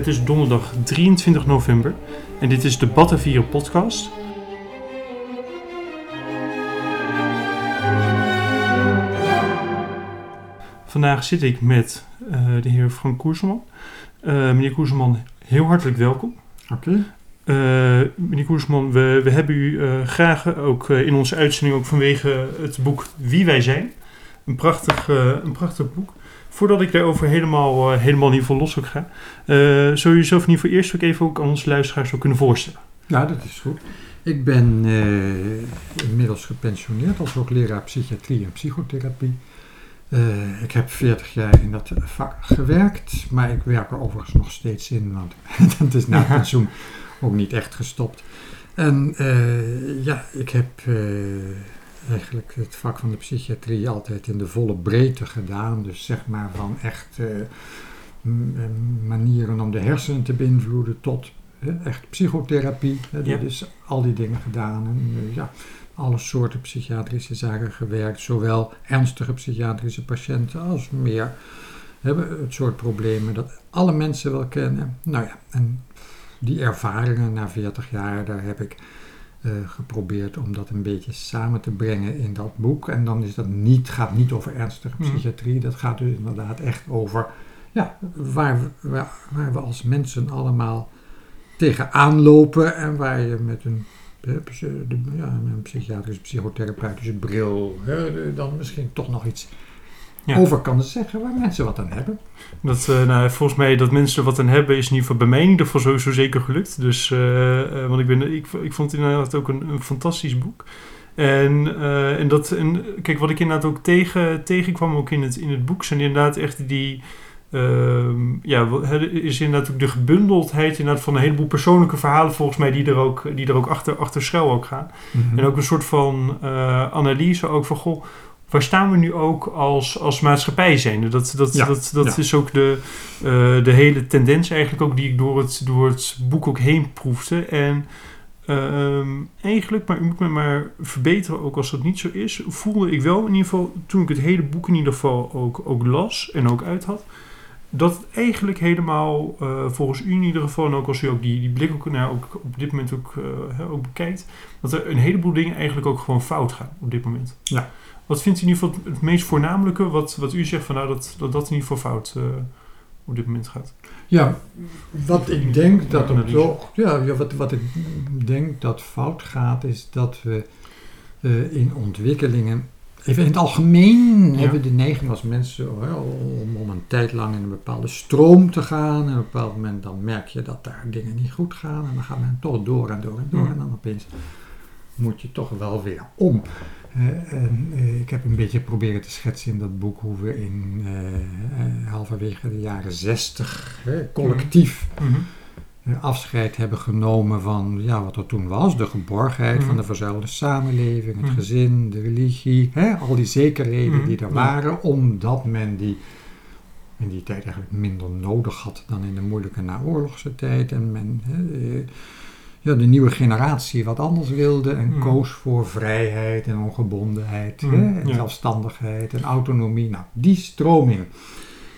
Het is donderdag 23 november en dit is de Batavieren podcast. Vandaag zit ik met eh, de heer Frank Koerseman. Uh, meneer Koerseman, heel hartelijk welkom. Oké. Uh, meneer Koersman, we, we hebben u graag ook in onze uitzending, ook vanwege het boek Wie wij zijn. Een prachtig, een prachtig boek. Voordat ik daarover helemaal, helemaal in ieder geval los ook ga, zou je jezelf ieder geval eerst ook even ook aan onze luisteraars ook kunnen voorstellen? Ja, dat is goed. Ik ben inmiddels gepensioneerd als hoogleraar psychiatrie en psychotherapie. ik heb 40 jaar in dat vak gewerkt, maar ik werk er overigens nog steeds in, want dat is na pensioen ook niet echt gestopt. En uh, ja, ik heb uh, eigenlijk het vak van de psychiatrie altijd in de volle breedte gedaan. Dus zeg maar van echt uh, manieren om de hersenen te beïnvloeden tot echt psychotherapie. Ja. Dus al die dingen gedaan. En ja, alle soorten psychiatrische zaken gewerkt. Zowel ernstige psychiatrische patiënten als meer hebben het soort problemen dat alle mensen wel kennen. Nou ja, en die ervaringen na 40 jaar, daar heb ik uh, geprobeerd om dat een beetje samen te brengen in dat boek. En dan is dat niet, gaat niet over ernstige psychiatrie, dat gaat dus inderdaad echt over ja, waar, we, waar, waar we als mensen allemaal tegenaan lopen en waar je met een, ja, een psychiatrische, psychotherapeutische bril hè, dan misschien toch nog iets ja. over kan zeggen waar mensen wat aan hebben. Dat, uh, nou, volgens mij dat mensen er wat aan hebben is in ieder geval bij mij in ieder geval sowieso zeker gelukt. Dus, uh, uh, want ik, ben, ik, ik vond het inderdaad ook een, een fantastisch boek. En, en, dat, en kijk, wat ik inderdaad ook tegen, tegenkwam ook in het, in het boek zijn inderdaad echt die... Ehm, ja, is inderdaad ook de gebundeldheid inderdaad van een heleboel persoonlijke verhalen volgens mij die er ook, die er ook achter, achter schuil ook gaan. Mm -hmm. En ook een soort van analyse ook van, goh, waar staan we nu ook als, als maatschappij zijn? Dat, dat, ja, dat, dat ja. is ook de, uh, de hele tendens eigenlijk ook die ik door het, door het boek ook heen proefde. En uh, eigenlijk, maar u moet me maar verbeteren ook als dat niet zo is, voelde ik wel in ieder geval, toen ik het hele boek in ieder geval ook, ook las en ook uit had, dat het eigenlijk helemaal, uh, volgens u in ieder geval, en ook als u ook die, die blik ook, nou, ook op dit moment ook, uh, ook bekijkt, dat er een heleboel dingen eigenlijk ook gewoon fout gaan op dit moment. Ja. Wat vindt u in ieder geval het meest voornamelijke wat, wat u zegt van nou dat dat, dat in ieder geval fout uh, op dit moment gaat? Ja, wat ik denk dat op ja, ja, wat, wat ik denk dat fout gaat is dat we uh, in ontwikkelingen, even in het algemeen, ja. hebben de neiging als mensen om, om een tijd lang in een bepaalde stroom te gaan. En op een bepaald moment dan merk je dat daar dingen niet goed gaan en dan gaat men toch door en door en door en dan opeens moet je toch wel weer om. Uh, en, uh, ik heb een beetje proberen te schetsen in dat boek hoe we in uh, halverwege de jaren zestig collectief mm -hmm. afscheid hebben genomen van ja, wat er toen was, de geborgenheid mm -hmm. van de verzuilde samenleving, het mm -hmm. gezin, de religie, hè, al die zekerheden die er waren, omdat men die in die tijd eigenlijk minder nodig had dan in de moeilijke naoorlogse tijd en men ja, de nieuwe generatie wat anders wilde en Mm. koos voor vrijheid en ongebondenheid Mm, hè, en ja. zelfstandigheid en autonomie. Nou, die stroming,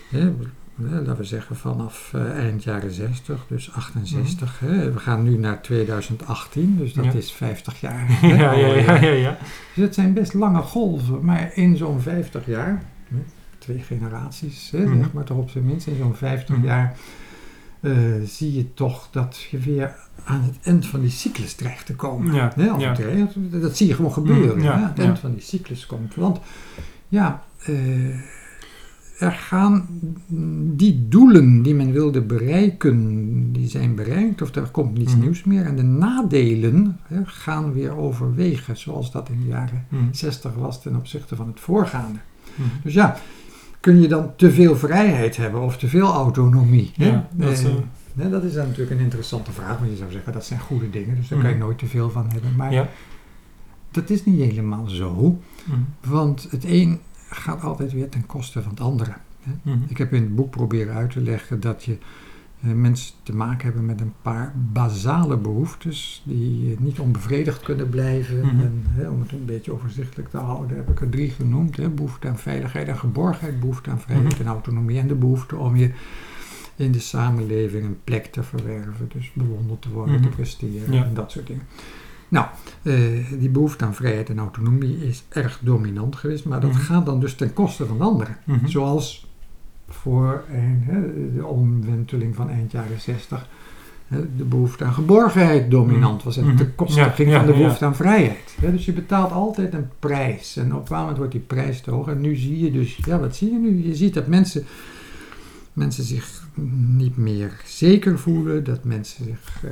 hè, laten we zeggen vanaf eh, eind jaren 60, dus 68. Hè, we gaan nu naar 2018, dus dat. Ja. is 50 jaar. hè, ja, ja, ja, ja, ja. Dus het zijn best lange golven, maar in zo'n 50 jaar, hè, twee generaties, zeg maar toch op zijn minst, in zo'n 50 Mhm. jaar eh, zie je toch dat je weer aan het eind van die cyclus dreigt te komen. Ja, ja. dat, dat zie je gewoon gebeuren. Mhm, ja, hè, het eind van die cyclus komt. Want ja, eh, er gaan die doelen die men wilde bereiken, die zijn bereikt, of er komt niets Mhm. nieuws meer. En de nadelen hè, gaan weer overwegen, zoals dat in de jaren Mm. 60 was ten opzichte van het voorgaande. Mm. Dus ja, kun je dan te veel vrijheid hebben of te veel autonomie? hè? Ja, dat, Eh, eh, dat is dan natuurlijk een interessante vraag, want je zou zeggen dat zijn goede dingen, dus daar Mhm. kan je nooit te veel van hebben. Maar ja. dat is niet helemaal zo, Mm. want het een gaat altijd weer ten koste van het andere. hè. Mhm. Ik heb in het boek proberen uit te leggen dat je mensen te maken hebben met een paar basale behoeftes die eh, niet onbevredigd kunnen blijven. Mhm. En, hè, om het een beetje overzichtelijk te houden, heb ik er drie genoemd. Hè. Behoefte aan veiligheid en geborgenheid, behoefte aan vrijheid Mhm. en autonomie en de behoefte om je in de samenleving een plek te verwerven. Dus bewonderd te worden, te Mhm. presteren Ja. en dat soort dingen. Nou, eh, die behoefte aan vrijheid en autonomie is erg dominant geweest, maar dat gaat dan dus ten koste van anderen. Zoals voor een, hè, de omwenteling van eind jaren 60 hè, de behoefte aan geborgenheid dominant was en Mhm. ten koste Ja, ging ja, van de ja. behoefte aan vrijheid. Dus je betaalt altijd een prijs en op een bepaald moment wordt die prijs te hoog. En nu zie je dus, ja wat zie je nu? Je ziet dat mensen, mensen zich niet meer zeker voelen, dat mensen zich eh,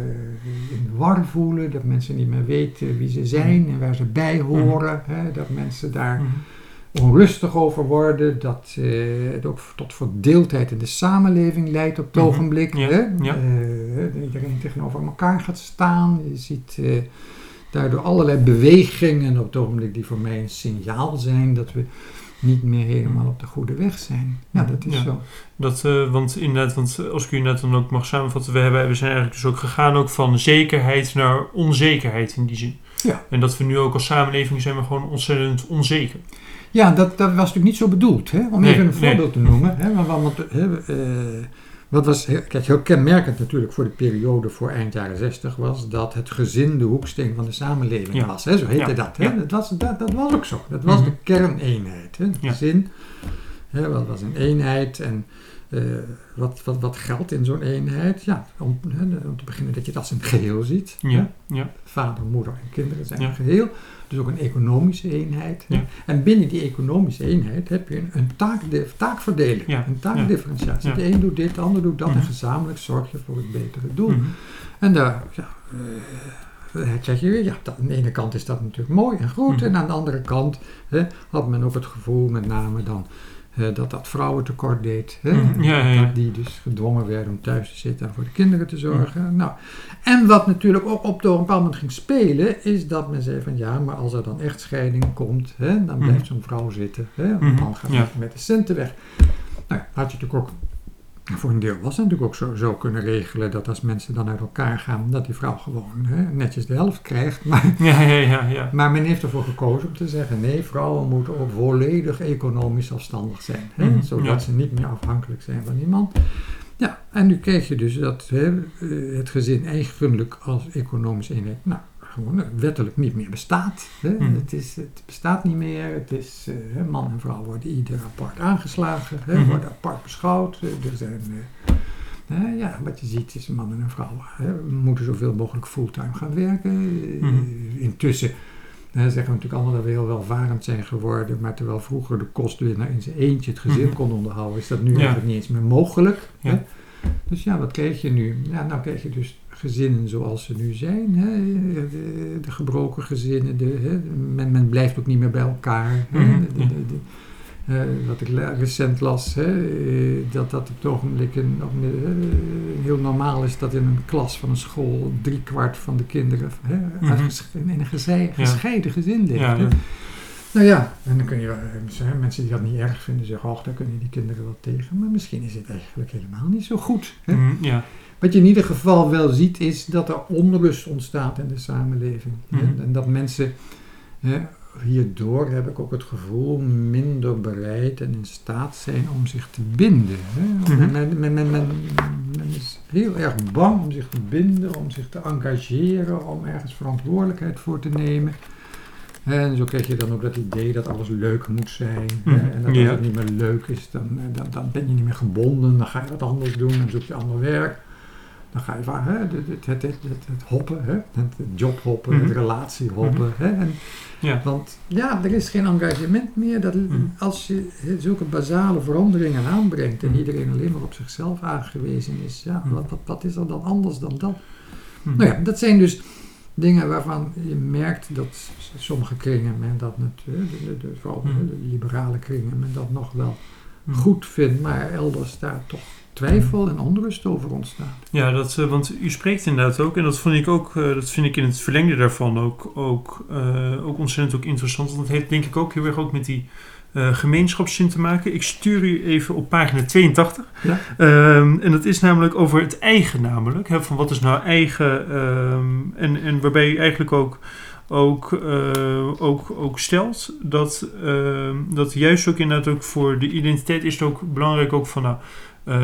in de war voelen, dat mensen niet meer weten wie ze zijn en waar ze bij horen, hè, dat mensen daar Mhm. Onrustig over worden, dat eh, het ook tot verdeeldheid in de samenleving leidt op het Mhm. ogenblik. Ja, Hè? ja. Eh, dat iedereen tegenover elkaar gaat staan. Je ziet eh, daardoor allerlei bewegingen op het ogenblik die voor mij een signaal zijn dat we niet meer helemaal op de goede weg zijn. Ja, dat is Ja. zo. Dat, eh, want inderdaad, want als ik u net dan ook mag samenvatten, we, hebben, we zijn eigenlijk dus ook gegaan ook van zekerheid naar onzekerheid in die zin. Ja. En dat we nu ook als samenleving zijn we gewoon ontzettend onzeker. Ja, dat, dat was natuurlijk niet zo bedoeld. Hè? Om Nee, even een nee. voorbeeld te noemen. Hè? Want, want, hè, eh, wat was heel- kijk, heel kenmerkend natuurlijk voor de periode voor eind jaren 60 was dat het gezin de hoeksteen van de samenleving Ja. was. Hè? Zo heette Ja, dat, hè? ja. Dat, was, dat, dat was ook zo. Dat was Mhm. de kerneenheid. Hè? Het gezin hè, dat was een eenheid. En eh, wat, wat, wat geldt in zo'n eenheid? Ja, om, hè, om te beginnen dat je het als een geheel ziet. Ja, ja, Vader, moeder en kinderen zijn een geheel. Dus ook een economische eenheid. Ja. En binnen die economische eenheid heb je een, een taakdi- taakverdeling, Ja. een taakdifferentiatie. Ja. De een doet dit, de ander doet dat. En Mhm. gezamenlijk zorg je voor het betere doel. Mhm. En daar ja, eh, krijg je weer, ja, dat, aan de ene kant is dat natuurlijk mooi en goed. Mhm. En aan de andere kant hè, had men ook het gevoel, met name dan, eh, dat dat vrouwen tekort deed. Hè? Mhm. Ja, ja, ja. Dat die dus gedwongen werden om thuis te zitten en voor de kinderen te zorgen. Nou, en wat natuurlijk ook op door een bepaald moment ging spelen, is dat men zei van ja, maar als er dan echtscheiding komt, hè, dan Mhm. blijft zo'n vrouw zitten. Hè, Mhm. dan gaat met de centen weg. Nou, had je natuurlijk ook, voor een deel was het natuurlijk ook zo, zo kunnen regelen dat als mensen dan uit elkaar gaan, dat die vrouw gewoon hè, netjes de helft krijgt. Maar, Ja, ja, ja, ja. maar men heeft ervoor gekozen om te zeggen, nee, vrouwen moeten ook volledig economisch zelfstandig zijn. Hè, Mhm, zodat ze niet meer afhankelijk zijn van die man. Ja, en nu kreeg je dus dat hè, eh, het gezin eigenlijk als economische eenheid, nou, gewoon eh, wettelijk niet meer bestaat. Hè. Mhm. Het, is, het bestaat niet meer. Het is, eh, man en vrouw worden ieder apart aangeslagen, hè, Mhm. worden apart beschouwd. Eh, er zijn, eh, ja, wat je ziet is man en vrouw hè, moeten zoveel mogelijk fulltime gaan werken. Eh, Mhm. Intussen hè, zeggen we natuurlijk allemaal dat we heel welvarend zijn geworden, maar terwijl vroeger de kostwinnaar in zijn eentje het gezin kon onderhouden, is dat nu Ja. eigenlijk niet eens meer mogelijk. Ja. Hè? Dus ja, wat kreeg je nu? Ja, nou krijg je dus gezinnen zoals ze nu zijn. Hè? De, de gebroken gezinnen. De, hè? Men, men blijft ook niet meer bij elkaar. Hè? Mhm, De- wat ik recent las, hè? eh, dat dat op het ogenblik een, heel normaal is dat in een klas van een school drie kwart van de kinderen hè, Mhm. in een gezei- Ja. gescheiden gezin leeft. Ja. Nou ja, en dan kun je, eh, mensen die dat niet erg vinden zeggen, oh, daar kunnen die kinderen wel tegen. Maar misschien is het eigenlijk helemaal niet zo goed. Hè? Mhm, ja. Wat je in ieder geval wel ziet, is dat er onrust ontstaat in de samenleving. Mhm. En dat mensen, hè, hierdoor heb ik ook het gevoel, minder bereid en in staat zijn om zich te binden. Hè. Mhm. Men, men, men, men, men- men is heel erg bang om zich te binden, om zich te engageren, om ergens verantwoordelijkheid voor te nemen. En zo krijg je dan ook dat idee dat alles leuk moet zijn. Mhm. En dat als het niet meer leuk is, dan, dan, dan ben je niet meer gebonden. Dan ga je wat anders doen, dan zoek je ander werk. Dan ga je waar, hè, het, het, het, het, hoppen, hè, het jobhoppen, Mhm. het relatiehoppen. Hè, en, Ja. want ja, er is geen engagement meer. Dat, Mhm. Als je zulke basale veranderingen aanbrengt en Mhm. iedereen alleen maar op zichzelf aangewezen is, ja, Mhm. wat, wat, wat is er dan anders dan dat? Mhm. Nou ja, dat zijn dus dingen waarvan je merkt dat sommige kringen men dat natuurlijk, vooral de- Mhm. liberale kringen, men dat nog wel Mhm. goed vindt, maar elders daar toch twijfel en onrust over ontstaat. Ja, dat, eh, want u spreekt inderdaad ook, en dat vond ik ook, eh, dat vind ik in het verlengde daarvan ook, ook, eh, ook ontzettend ook interessant. Want dat heeft denk ik ook heel erg ook met die gemeenschapszin te maken. Ik stuur u even op pagina 82. Ja. Ehm, en dat is namelijk over het eigen namelijk. Hè, van wat is nou eigen. ehm, en, en waarbij u eigenlijk ook, ook, ook, ook stelt dat, ehm, dat juist ook inderdaad ook voor de identiteit is het ook belangrijk ook van nou,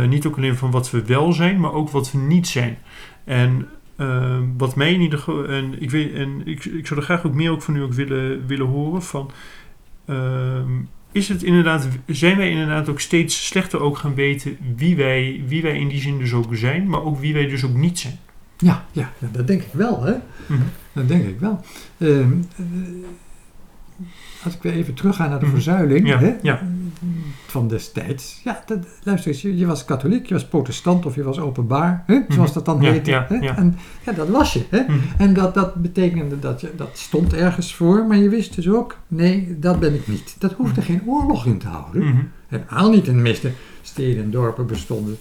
niet ook alleen van wat we wel zijn, maar ook wat we niet zijn. En uh, wat mij in ieder geval, en ik, weet, en ik, ik zou er graag ook meer ook van u ook willen, willen horen, van ehm, is het inderdaad, zijn wij inderdaad ook steeds slechter ook gaan weten wie wij, wie wij in die zin dus ook zijn, maar ook wie wij dus ook niet zijn? Ja, ja dat denk ik wel. Hè? Mhm. Dat denk ik wel. Ehm, eh, als ik weer even terugga naar de Mhm. verzuiling Ja, hè, ja. van destijds. Ja, dat, luister eens, je, je was katholiek, je was protestant of je was openbaar, hè, zoals dat dan Mhm. Ja, heette. ja, hè? En ja, dat was je. Hè? Mhm. En dat, dat betekende dat je, dat stond ergens voor, maar je wist dus ook, nee, dat ben ik niet. Dat hoefde geen oorlog in te houden. Mhm. Helemaal niet in de meeste steden en dorpen bestonden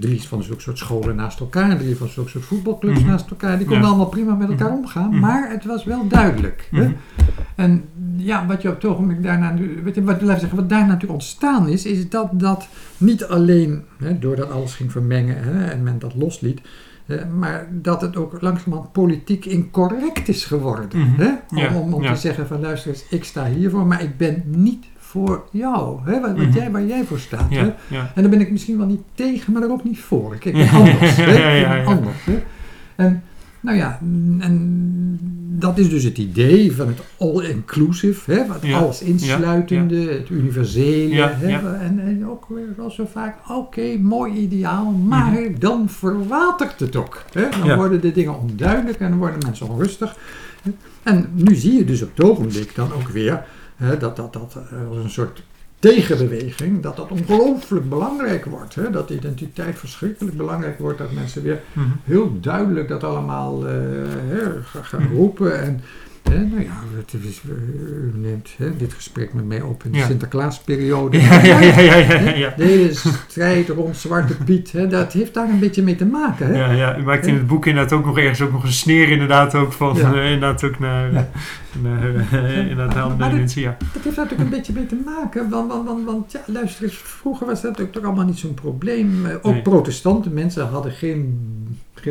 drie van zulke soort scholen naast elkaar, drie van zulke soort voetbalclubs Mhm. naast elkaar. Die konden Ja. allemaal prima met elkaar Mhm. omgaan, Mhm. maar het was wel duidelijk. Hè? Mhm. En ja, wat je op het ogenblik daarna, nu- weet je, wat, zeggen, wat daar natuurlijk ontstaan is, is dat dat niet alleen, hè, doordat alles ging vermengen hè, en men dat losliet, hè, maar dat het ook langzamerhand politiek incorrect is geworden. Mhm. Hè? Om, om, om ja. te zeggen van luister eens, ik sta hiervoor, maar ik ben niet voor jou. Hè? Wat, wat Mhm. jij, waar jij voor staat. Hè? Ja. En daar ben ik misschien wel niet tegen, maar er ook niet voor. Ik, ben anders. hè? Ik ben anders hè? En nou ja, en dat is dus het idee van het all-inclusive, hè? wat Ja, alles insluitende, het universele. Hè? En, en ook weer zo vaak, oké, mooi ideaal, maar dan verwatert het ook. Hè? Dan Mhm. Worden de dingen onduidelijk en dan worden mensen onrustig. En nu zie je dus op het ogenblik dan ook weer hè, dat dat, dat als een soort tegenbeweging, dat dat ongelooflijk belangrijk wordt. Hè? Dat identiteit verschrikkelijk belangrijk wordt, dat mensen weer Mhm. heel duidelijk dat allemaal eh, gaan Mhm. roepen. En hè, nou ja, het is, eh, u neemt hè, dit gesprek met mij op in de Ja. Sinterklaasperiode. Ja, ja, ja, ja, ja, strijd rond Zwarte Piet, hè, dat heeft daar een beetje mee te maken. Hè? Ja, ja, u maakt in het boek inderdaad ook nog ergens ook nog een sneer inderdaad ook van, eh, inderdaad ook naar, naar eh, inderdaad Maar- naar maar de dat- mensen, ja. Dat heeft natuurlijk een beetje mee te maken, want, want, want, want ja, luister eens, vroeger was dat natuurlijk toch allemaal niet zo'n probleem. Ook Nee. protestante mensen hadden geen,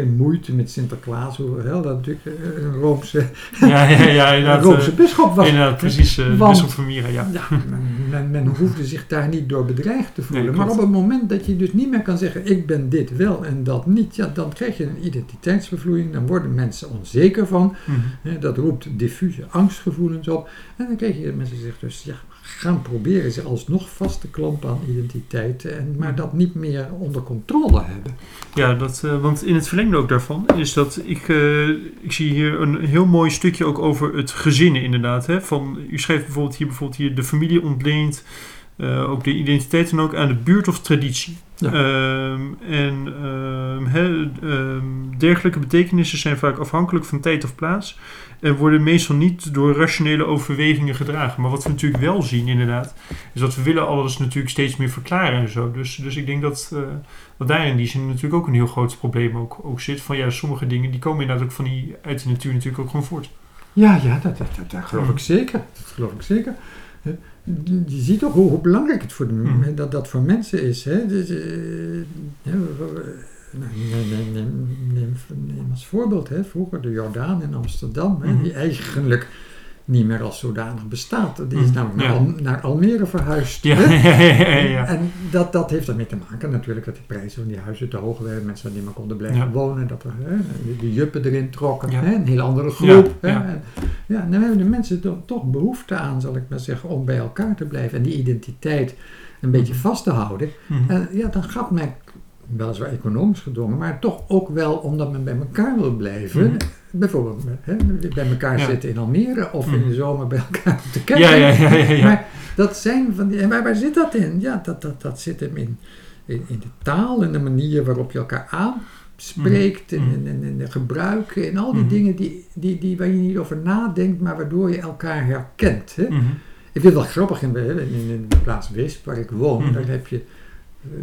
geen moeite met Sinterklaas, hoewel dat natuurlijk eh, een Roomse, Ja, ja, ja. Roomse eh, bisschop was. inderdaad, precies, eh Want- bisschop van Mira, ja. Men, men, men hoefde zich daar niet door bedreigd te voelen. Nee, maar op het moment dat je dus niet meer kan zeggen: ik ben dit wel en dat niet, ja, dan krijg je een identiteitsvervloeiing. Dan worden mensen onzeker van. Mhm. Dat roept diffuse angstgevoelens op. En dan krijg je mensen die zeggen dus, ja, gaan proberen ze alsnog vast te klampen aan identiteit. En, maar dat niet meer onder controle hebben. Ja, dat, eh, want in het verlengde ook daarvan is dat ik, eh, ik zie hier een heel mooi stukje ook over het gezinnen inderdaad. Hè? Van, u schrijft bijvoorbeeld hier, bijvoorbeeld hier de familie ontleent eh, ook de identiteit en ook aan de buurt of traditie. Ja. Ehm, en ehm, ehm, dergelijke betekenissen zijn vaak afhankelijk van tijd of plaats en worden meestal niet door rationele overwegingen gedragen. Maar wat we natuurlijk wel zien inderdaad, is dat we willen alles natuurlijk steeds meer verklaren en zo. Dus, dus ik denk dat, eh, dat daar in die zin natuurlijk ook een heel groot probleem ook, ook zit. Van ja, sommige dingen die komen inderdaad ook van die, uit de natuur natuurlijk ook gewoon voort. Ja, ja, dat, dat, dat, dat geloof ik zeker. Dat geloof ik zeker. Je ziet ook hoe, hoe belangrijk het voor de, Mhm. dat, dat voor mensen is. Hè? Dus, neem, neem, neem, neem, neem als voorbeeld hè? vroeger de Jordaan in Amsterdam, hè? Mhm. die eigenlijk niet meer als zodanig bestaat. Die is Mhm, namelijk naar. Al- naar Almere verhuisd. Ja, ja. En dat, dat heeft ermee te maken natuurlijk dat de prijzen van die huizen te hoog werden. Mensen niet meer konden blijven wonen. Dat er hè, de, juppen erin trokken. Hè, een heel andere groep. Ja, hè. ja. En, ja, dan hebben de mensen toch, toch behoefte aan, zal ik maar zeggen, om bij elkaar te blijven. En die identiteit een beetje Mhm. vast te houden. Mhm. En ja, dan gaat men, weliswaar economisch gedwongen, maar toch ook wel omdat men bij elkaar wil blijven. Mhm. Bijvoorbeeld hè, bij elkaar Ja. zitten in Almere of in Mhm. de zomer bij elkaar op de ja, ja, ja, ja, ja. Maar dat zijn van die. En waar, waar zit dat in? Ja, dat, dat, dat zit hem in, in, in de taal, in de manier waarop je elkaar aanspreekt, Mhm. in, in, in de gebruiken, in al die Mhm. dingen die, die, die, waar je niet over nadenkt, maar waardoor je elkaar herkent. Hè? Mhm. Ik vind het wel grappig in, de- in, in de plaats Wisp, waar ik woon, Mhm. daar heb je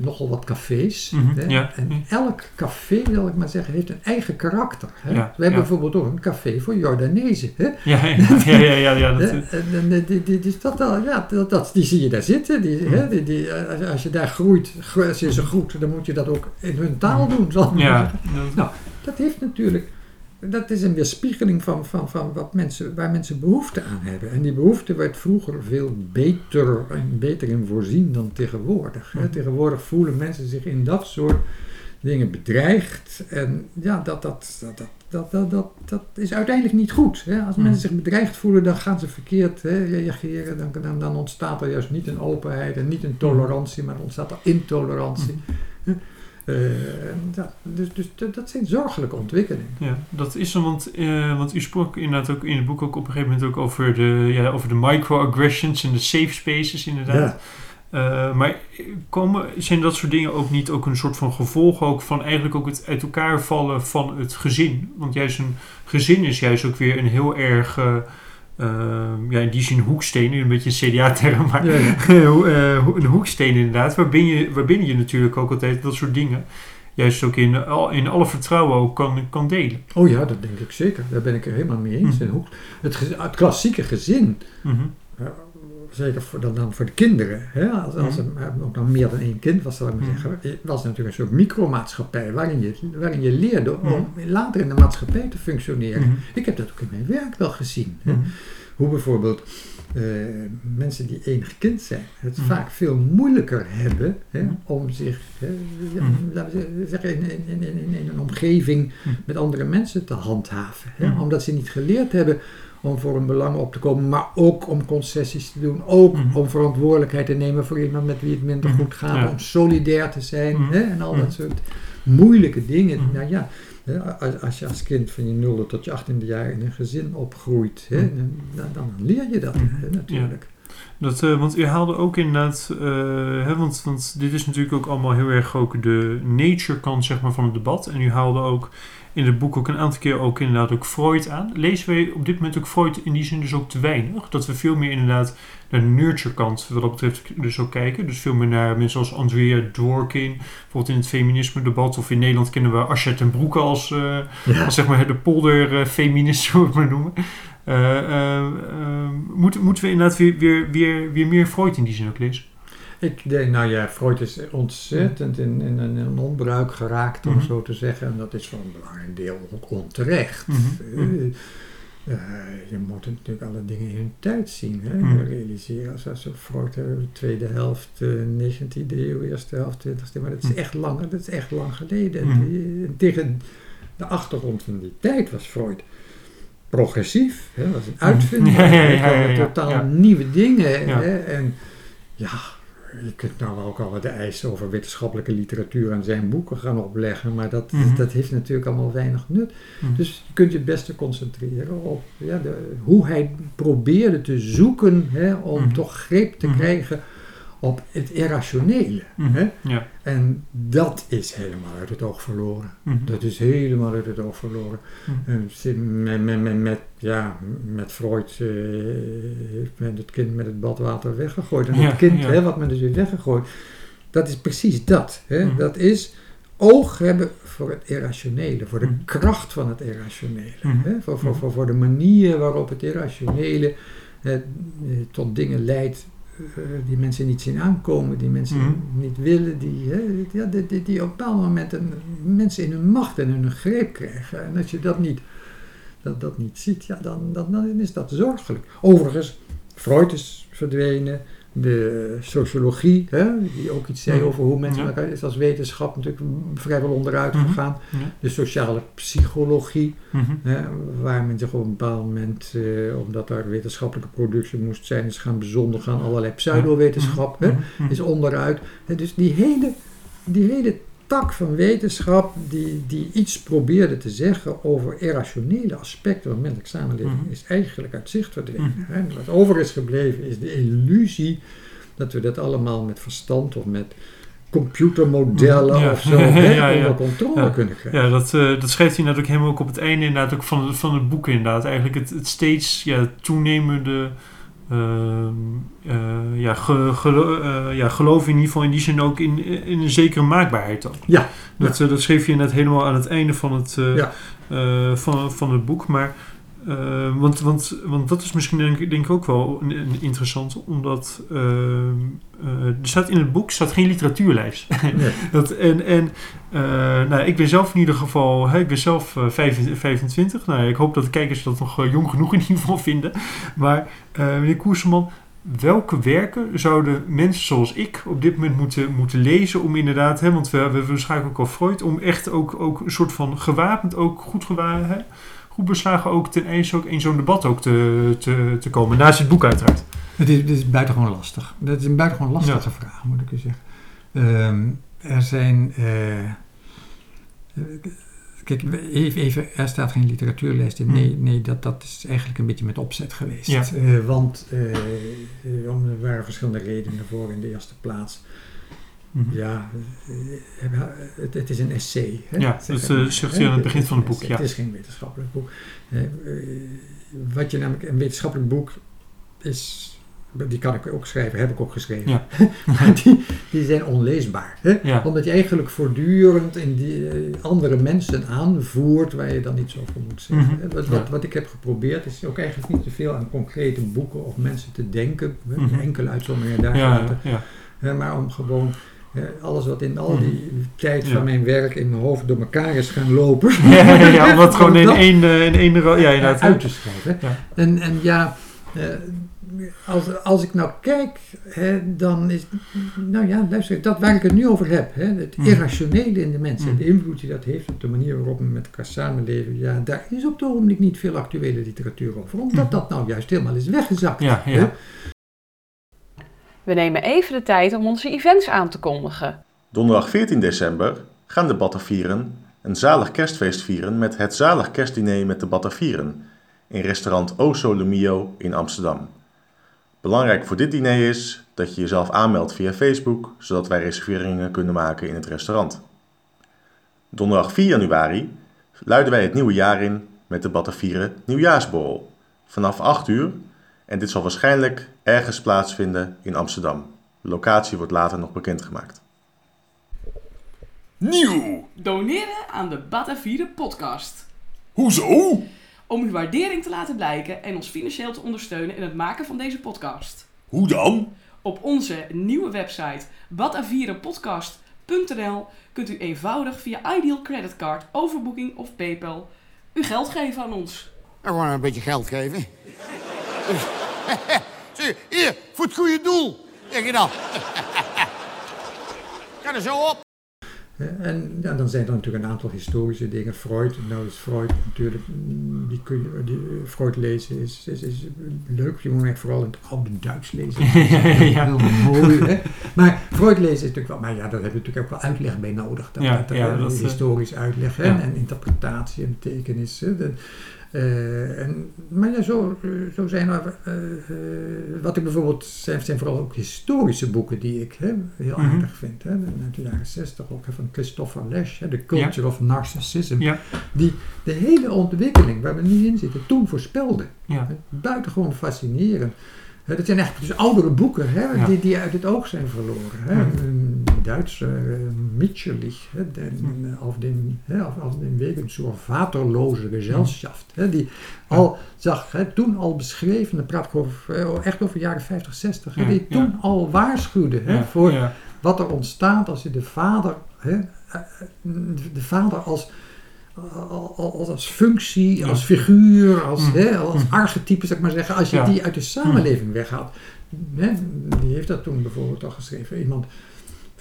nogal wat cafés. Mhm, Hè? ja. En Mhm. elk café, wil ik maar zeggen, heeft een eigen karakter. Hè? Ja, We hebben ja. bijvoorbeeld ook een café voor Jordanezen. Hè? Ja, ja, ja, ja, dat, eh, En, die, die, die, dat, al- ja, dat, dat, die zie je daar zitten. Die, Mhm. hè, die, die, eh, als, je daar groeit, gro- als je ze groet, dan moet je dat ook in hun taal doen. Zal ik maar ja, zeggen. dat- Nou, dat heeft natuurlijk dat is een weerspiegeling van, van, van wat mensen, waar mensen behoefte aan hebben. En die behoefte werd vroeger veel beter, en beter in voorzien dan tegenwoordig. Hè. Mhm. Tegenwoordig voelen mensen zich in dat soort dingen bedreigd. En ja, dat, dat, dat, dat, dat, dat, dat, dat is uiteindelijk niet goed. Hè. Als Mhm. mensen zich bedreigd voelen, dan gaan ze verkeerd hè, reageren. Dan, dan, dan ontstaat er juist niet een openheid en niet een tolerantie, maar dan ontstaat er intolerantie. Eh, en ja, dus, dus dat zijn zorgelijke ontwikkelingen. Ja, dat is er, want, eh, want u sprak inderdaad ook in het boek ook op een gegeven moment ook over de, ja, over de microaggressions en de safe spaces inderdaad. Eh, maar komen, zijn dat soort dingen ook niet ook een soort van gevolg ook van eigenlijk ook het uit elkaar vallen van het gezin? Want juist een gezin is juist ook weer een heel erg, eh, eh, ja in die zin hoeksteen, nu een beetje een CDA-term, maar Ja, ja. eh, een hoeksteen inderdaad, waarbinnen je, waarbinnen je natuurlijk ook altijd dat soort dingen juist ook in, al, in alle vertrouwen ook kan, kan delen. Oh ja, dat denk ik zeker. Daar ben ik er helemaal mee eens. En hoe- Het, het klassieke gezin, Mhm. eh, zeker voor, dan, dan voor de kinderen, hè, als, als Mhm. er eh, ook nog meer dan één kind was, zal ik maar Mhm. zeggen, was natuurlijk een soort micromaatschappij waarin je, waarin je leerde om Mhm. later in de maatschappij te functioneren. Ik heb dat ook in mijn werk wel gezien. Hè. Hoe bijvoorbeeld eh, mensen die enig kind zijn, het vaak veel moeilijker hebben hè, om zich, hè, laten we zeggen, in, in, in, een omgeving met andere mensen te handhaven. Hè. Omdat ze niet geleerd hebben om voor hun belang op te komen, maar ook om concessies te doen, ook Mhm. om verantwoordelijkheid te nemen voor iemand met wie het minder Mhm. goed gaat, Ja. om solidair te zijn Mhm. hè, en al dat soort moeilijke dingen. Nou ja, hè, als, als je als kind van je nulde tot je achttiende jaar in een gezin opgroeit, hè, dan, dan leer je dat hè, natuurlijk. Dat, eh, want u haalde ook inderdaad, hè, want, want dit is natuurlijk ook allemaal heel erg ook de nature kant zeg maar, van het debat. En u haalde ook in het boek ook een aantal keer ook inderdaad ook Freud aan. Lezen wij op dit moment ook Freud in die zin dus ook te weinig? Dat we veel meer inderdaad naar de nurture kant wat dat betreft dus ook kijken. Dus veel meer naar mensen als Andrea Dworkin, bijvoorbeeld in het feminisme debat. Of in Nederland kennen we Asja ten Broeke als, eh, Ja. als zeg maar de polderfeminist, we het maar noemen. Eh, eh, moeten, moeten we inderdaad weer, weer, weer, weer meer Freud in die zin ook lezen? Ik denk, nou ja, Freud is ontzettend in, in, een- onbruik geraakt, om Mhm. zo te zeggen. En dat is voor een belangrijk deel ook onterecht. Mhm. Eh, eh, je moet natuurlijk alle dingen in hun tijd zien. Hè? Mhm. Realiseren als, als Freud eh, de tweede helft, eh 19e eeuw, eerste helft, 20e maar dat is Mhm. echt lang, dat is echt lang geleden. Mhm. Tegen de achtergrond van die tijd was Freud progressief. Hè? was een uitvinder. Ja, totaal nieuwe dingen. Hè? En ja, je kunt nou ook al de eisen over wetenschappelijke literatuur aan zijn boeken gaan opleggen, maar dat, Mhm. dat heeft natuurlijk allemaal weinig nut. Mhm. Dus je kunt je het beste concentreren op ja, de, hoe hij probeerde te zoeken hè, om Mhm. toch greep te krijgen op het irrationele. Mhm. Hè? Ja. En dat is helemaal uit het oog verloren. Mhm. Dat is helemaal uit het oog verloren. Mhm. Ze- met, met, met, met, ja, met Freud eh, heeft men het kind met het badwater weggegooid. En Ja, het kind, ja. hè, wat men dus weer weggegooid, dat is precies dat. Hè? Dat is oog hebben voor het irrationele, voor de kracht van het irrationele. Hè? Voor, voor, voor, voor de manier waarop het irrationele eh, tot dingen leidt die mensen niet zien aankomen, die mensen Mhm. niet willen, die, hè, ja, die, die, die op een bepaald moment een, mensen in hun macht en hun greep krijgen. En als je dat niet, dat, dat niet ziet, ja, dan, dan, dan is dat zorgelijk. Overigens, Freud is verdwenen, de sociologie, hè, die ook iets zei over hoe mensen elkaar is als wetenschap natuurlijk vrijwel onderuit Mhm. gegaan. De sociale psychologie, Mhm. Hè, waar men zich op een bepaald moment, eh, omdat daar wetenschappelijke productie moest zijn, is gaan bezondigen aan allerlei pseudowetenschap, hè, Mhm. is onderuit. Hè, dus die hele, die hele tak van wetenschap die, die iets probeerde te zeggen over irrationele aspecten van menselijke samenleving, Mhm. is eigenlijk uit zicht verdwenen. Mhm. Wat over is gebleven is de illusie dat we dat allemaal met verstand of met computermodellen Ja. of zo hè, Ja, ja. onder controle kunnen krijgen. Ja, dat, eh, dat schrijft hij ook helemaal ook op het einde inderdaad ook van, van het boek inderdaad. Eigenlijk het, het steeds ja, toenemende ja, ge, gelo- eh, ja, geloof in ieder geval in die zin ook in, in een zekere maakbaarheid dan. Ja, Dat, eh, dat schreef je net helemaal aan het einde van het, eh, Ja. eh, van, van het boek. Maar eh, want, want, want dat is misschien denk, ik- denk ik ook wel interessant, omdat eh, eh, er staat in het boek staat geen literatuurlijst. Nee. dat, en en nou, ik ben zelf in ieder geval, hè, ik ben zelf eh, vijf- 25. Nou, ik hoop dat de kijkers dat nog jong genoeg in ieder geval vinden. Maar meneer Koerseman, welke werken zouden mensen zoals ik op dit moment moeten, moeten lezen om inderdaad, hè, want we, we hebben waarschijnlijk ook al Freud, om echt ook, ook een soort van gewapend, ook goed gewaar, hè, goed beslagen ook ten einde ook in zo'n debat ook te, te, te komen. Naast het boek uiteraard. Het is, het is buitengewoon lastig. Dat is een buitengewoon lastige Ja. vraag, moet ik u zeggen. Ehm, er zijn... eh, kijk, even, even, er staat geen literatuurlijst in. Hmm. Nee, nee dat, dat is eigenlijk een beetje met opzet geweest. Ja. Eh, want om- er waren verschillende redenen voor in de eerste plaats. Mhm. Ja, eh, het, het is een essay. Hè? Ja, dat, eh, zegt aan het begin van het boek, ja. Het is geen wetenschappelijk boek. Eh, eh, wat je namelijk, een wetenschappelijk boek is, die kan ik ook schrijven, heb ik ook geschreven. Ja. Maar die, die zijn onleesbaar. Hè? Ja. Omdat je eigenlijk voortdurend in die, eh, andere mensen aanvoert waar je dan iets over moet zeggen. Mhm. Wat, wat, wat ik heb geprobeerd is ook eigenlijk niet te veel aan concrete boeken of mensen te denken. Mhm. Enkele uitzonderingen daar Ja, ja. Maar om gewoon alles wat in al Mhm. die tijd Ja. van mijn werk in mijn hoofd door elkaar is gaan lopen. Ja, ja, ja, om dat gewoon in één, eh, in één ro- ja, inderdaad. uit te schrijven. Ja. En, en ja, eh, als, als ik nou kijk, hè, dan is, nou ja, luister, dat waar ik het nu over heb, hè, het Mhm. irrationele in de mensen, Mhm. de invloed die dat heeft op de manier waarop we met elkaar samenleven, ja, daar is op het ogenblik niet veel actuele literatuur over, omdat Mhm. dat nou juist helemaal is weggezakt. Ja, hè. We nemen even de tijd om onze events aan te kondigen. Donderdag 14 december gaan de Batavieren een zalig kerstfeest vieren met het zalig kerstdiner met de Batavieren in restaurant O Sole Mio in Amsterdam. Belangrijk voor dit diner is dat je jezelf aanmeldt via Facebook, zodat wij reserveringen kunnen maken in het restaurant. Donderdag 4 januari luiden wij het nieuwe jaar in met de Batavieren Nieuwjaarsborrel vanaf 8 uur en dit zal waarschijnlijk ergens plaatsvinden in Amsterdam. De locatie wordt later nog bekendgemaakt. Nieuw! Doneren aan de Batavieren podcast. Hoezo? Om uw waardering te laten blijken en ons financieel te ondersteunen in het maken van deze podcast. Hoe dan? Op onze nieuwe website batavierenpodcast.nl kunt u eenvoudig via Ideal Creditcard, overboeking of PayPal uw geld geven aan ons. En gewoon een beetje geld geven. Zie, hier, voor het goede doel. Zeg je dan. Ga er zo op. En ja, dan zijn er natuurlijk een aantal historische dingen. Freud, nou is Freud natuurlijk, mm, die kun je, die, eh, Freud lezen is, is, is leuk. Je moet vooral in het oude Duits lezen. Ja. Heel mooi. Hè? Maar Freud lezen is natuurlijk wel, maar ja, daar heb je natuurlijk ook wel uitleg bij nodig. Dat, Ja, dat, ja, eh, dat, historisch uitleg hè? ja. en interpretatie en betekenis. Hè? Eh, en, maar ja, zo, eh, zo zijn er, eh, wat ik bijvoorbeeld, zijn, zijn vooral ook historische boeken die ik hè, heel Mhm. aardig vind. Hè? Uit de jaren zestig ook hè, van Christopher Lash, hè, The Culture of Narcissism. Ja. Die de hele ontwikkeling waar we nu in zitten toen voorspelde. Ja. Buitengewoon fascinerend. Hè, Dat zijn echt dus oudere boeken hè, die, die uit het oog zijn verloren. Hè. Ja. Een Duitse uh, Mitscherlich, de, Hm. of den, hè, of, of den Wegen zur vaterloze Gesellschaft. Die al zag, toen al beschreven, dan praat ik over, eh, echt over jaren 50, 60, hè, Ja, die toen al waarschuwde voor wat er ontstaat als je de vader, eh, de vader als, als, als functie, Ja. als figuur, als, Mm. hè, als archetype, zeg ik maar zeggen, als je Ja. die uit de samenleving weghaalt. Hè, die heeft dat toen bijvoorbeeld al geschreven. Iemand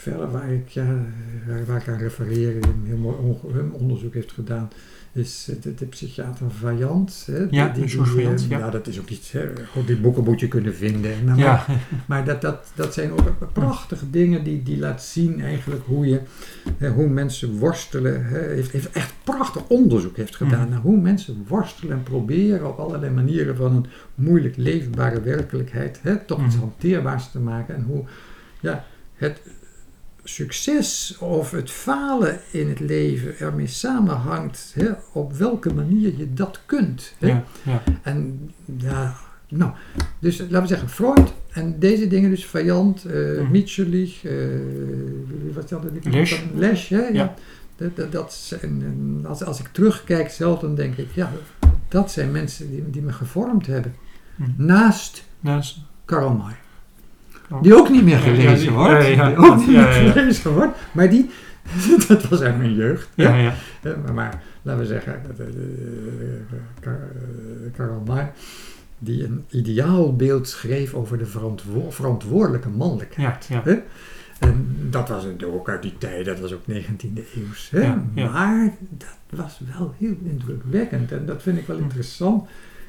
verder waar ik, ja, waar, waar ik aan refereer, die een heel mooi onderzoek heeft gedaan, is eh, de, de psychiater Vajant. Hè, Ja, die, die, George die, Vajant, eh, ja. dat is ook iets, hè, die boeken moet je kunnen vinden. Maar, Ja, maar dat, dat, dat zijn ook prachtige dingen die, die laat zien eigenlijk hoe, je, hè, hoe mensen worstelen. Hè, heeft, heeft echt prachtig onderzoek heeft gedaan Mhm. naar hoe mensen worstelen en proberen op allerlei manieren van een moeilijk leefbare werkelijkheid hè, toch iets Mhm. hanteerbaars te maken. En hoe ja, het succes of het falen in het leven ermee samenhangt hè, op welke manier je dat kunt. Hè. ja, ja. En ja, nou, dus laten we zeggen Freud en deze dingen, dus Mhm. Mitscherlich, eh wat had het? Lesch. Lesch, hè? Ja. Ja. Dat, dat, dat zijn, eh, als, als ik terugkijk zelf, dan denk ik, ja, dat zijn mensen die, die me gevormd hebben. Hm. Naast Naast- Karl May. Die ook niet meer gelezen wordt. die ook niet meer gelezen wordt. Maar die, dat was uit mijn jeugd. Ja, ja. Eh, Maar, maar laten we zeggen, eh, eh, Kar- Karl die een ideaalbeeld schreef over de verantwo- verantwoordelijke mannelijkheid. Ja, ja. En dat was natuurlijk ook uit die tijd, dat was ook 19e eeuws. Hè? Ja, ja. Maar dat was wel heel indrukwekkend. En dat vind ik wel Hm. interessant,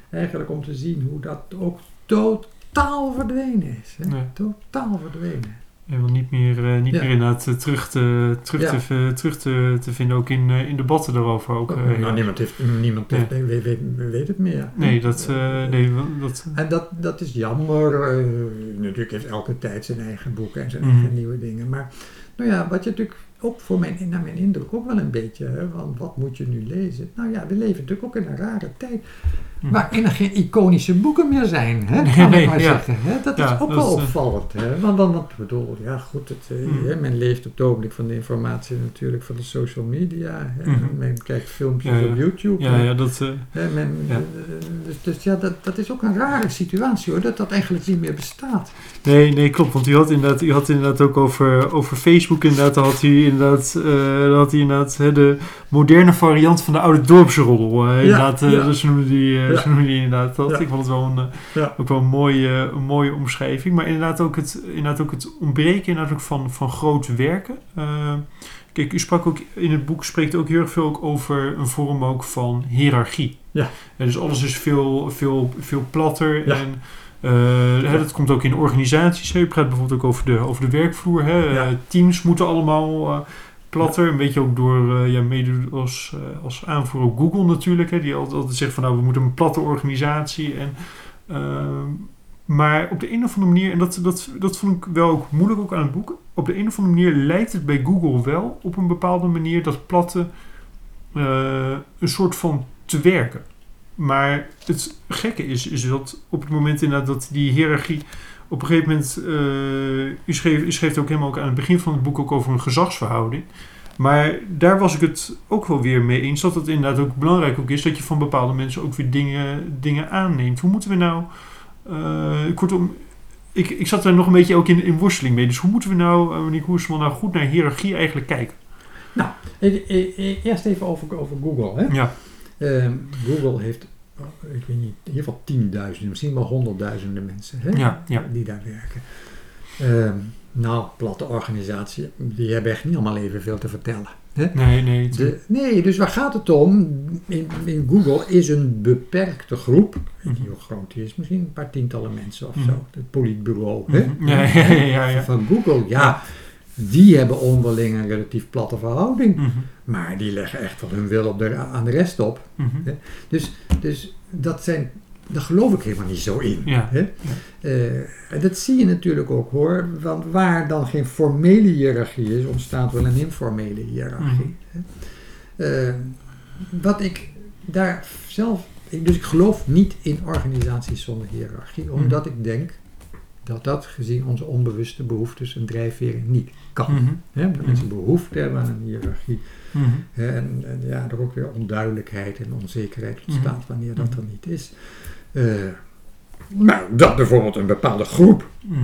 eigenlijk om te zien hoe dat ook totaal verdwenen is. Hè? Ja. Totaal verdwenen. Helemaal niet meer, eh, niet Ja. meer inderdaad eh, terug, te, terug, Ja. te, terug te, te vinden, ook in, eh, in debatten daarover. Ook, eh, nou, niemand heeft, niemand heeft, weet, weet, weet het meer. Nee, dat, nee, wel- dat, En dat, dat is jammer. natuurlijk heeft elke tijd zijn eigen boeken en zijn Mhm. eigen nieuwe dingen. Maar nou ja, wat je natuurlijk ook voor mijn, naar mijn indruk ook wel een beetje, hè, want wat moet je nu lezen? Nou ja, we leven natuurlijk ook in een rare tijd. Mhm. Waarin er geen iconische boeken meer zijn, hè, kan nee, ik maar ja. zeggen. Hè? Dat Ja, is ook dat wel is, eh, opvallend. Hè? Want, want ik bedoel, ja goed, het, eh, hè, men leeft op het ogenblik van de informatie natuurlijk van de social media. Hè? Mhm. Men kijkt filmpjes Ja, op YouTube. ja, ja, dat, eh, Hè, men, Dus, dus ja, dat, dat is ook een rare situatie hoor, dat dat eigenlijk niet meer bestaat. nee, nee, klopt. Want u had inderdaad, u had inderdaad ook over, over Facebook inderdaad, dan had u inderdaad, eh, had u inderdaad hè, de moderne variant van de oude eh, inderdaad, eh, ja. dus noemde die, eh, Ja. die inderdaad dat. Ik vond het wel een, eh, ook wel een mooie, een mooie omschrijving. Maar inderdaad ook het, inderdaad ook het ontbreken inderdaad ook van, van groot werken. Kijk, u sprak ook in het boek spreekt ook heel erg veel ook over een vorm ook van hiërarchie. Ja. En dus alles is veel, veel, veel platter. En hè, dat komt ook in organisaties. Hè. Je praat bijvoorbeeld ook over de, over de werkvloer. Hè. Ja. Eh, teams moeten allemaal eh, platter. Een beetje ook door, ja, mede als, als aanvoer ook Google natuurlijk. Hè, die altijd, altijd zegt van nou, we moeten een platte organisatie. En, ehm, maar op de een of andere manier, en dat, dat, dat vond ik wel ook moeilijk ook aan het boek. Op de een of andere manier lijkt het bij Google wel op een bepaalde manier dat platte een soort van te werken. Maar het gekke is, is dat op het moment inderdaad dat die hiërarchie op een gegeven moment, eh, u, schreef, u schreef ook helemaal ook aan het begin van het boek ook over een gezagsverhouding. Maar daar was ik het ook wel weer mee eens dat het inderdaad ook belangrijk ook is dat je van bepaalde mensen ook weer dingen, dingen aanneemt. Hoe moeten we nou, eh, kortom, ik, ik zat daar nog een beetje ook in, in worsteling mee. Dus hoe moeten we nou, uh, meneer Koersman, nou goed naar hiërarchie eigenlijk kijken? Ik- Eerst even over, over Google. Hè? Ja, Ehm, Google heeft, oh, ik weet niet, in ieder geval tienduizenden, misschien wel honderdduizenden mensen hè, Ja, ja. die daar werken. Ehm, nou, platte organisatie, die hebben echt niet allemaal evenveel te vertellen. Hè? nee, nee. De, nee, dus waar gaat het om? In, in Google is een beperkte groep, ik weet niet hoe groot die is, misschien een paar tientallen mensen of Mhm. zo, het politbureau. Hè? Mhm. Ja, ja, ja. Van Google, ja, die hebben onderling een relatief platte verhouding. Mhm, Maar die leggen echt van hun wil op de, aan de rest op. mhm. Dus, dus dat zijn, daar geloof ik helemaal niet zo in. Ja. Hè? Eh, en dat zie je natuurlijk ook hoor. Want waar dan geen formele hiërarchie is, ontstaat wel een informele hiërarchie. hè. Eh, wat ik daar zelf. Dus ik geloof niet in organisaties zonder hiërarchie, omdat ik denk dat dat gezien onze onbewuste behoeftes en drijfveren niet kan. Mhm, Hè? Dat mensen behoefte hebben aan een hiërarchie. mhm. En, en ja, er ook weer onduidelijkheid en onzekerheid ontstaat Mhm. wanneer dat er niet is. Maar dat bijvoorbeeld een bepaalde groep, Mhm.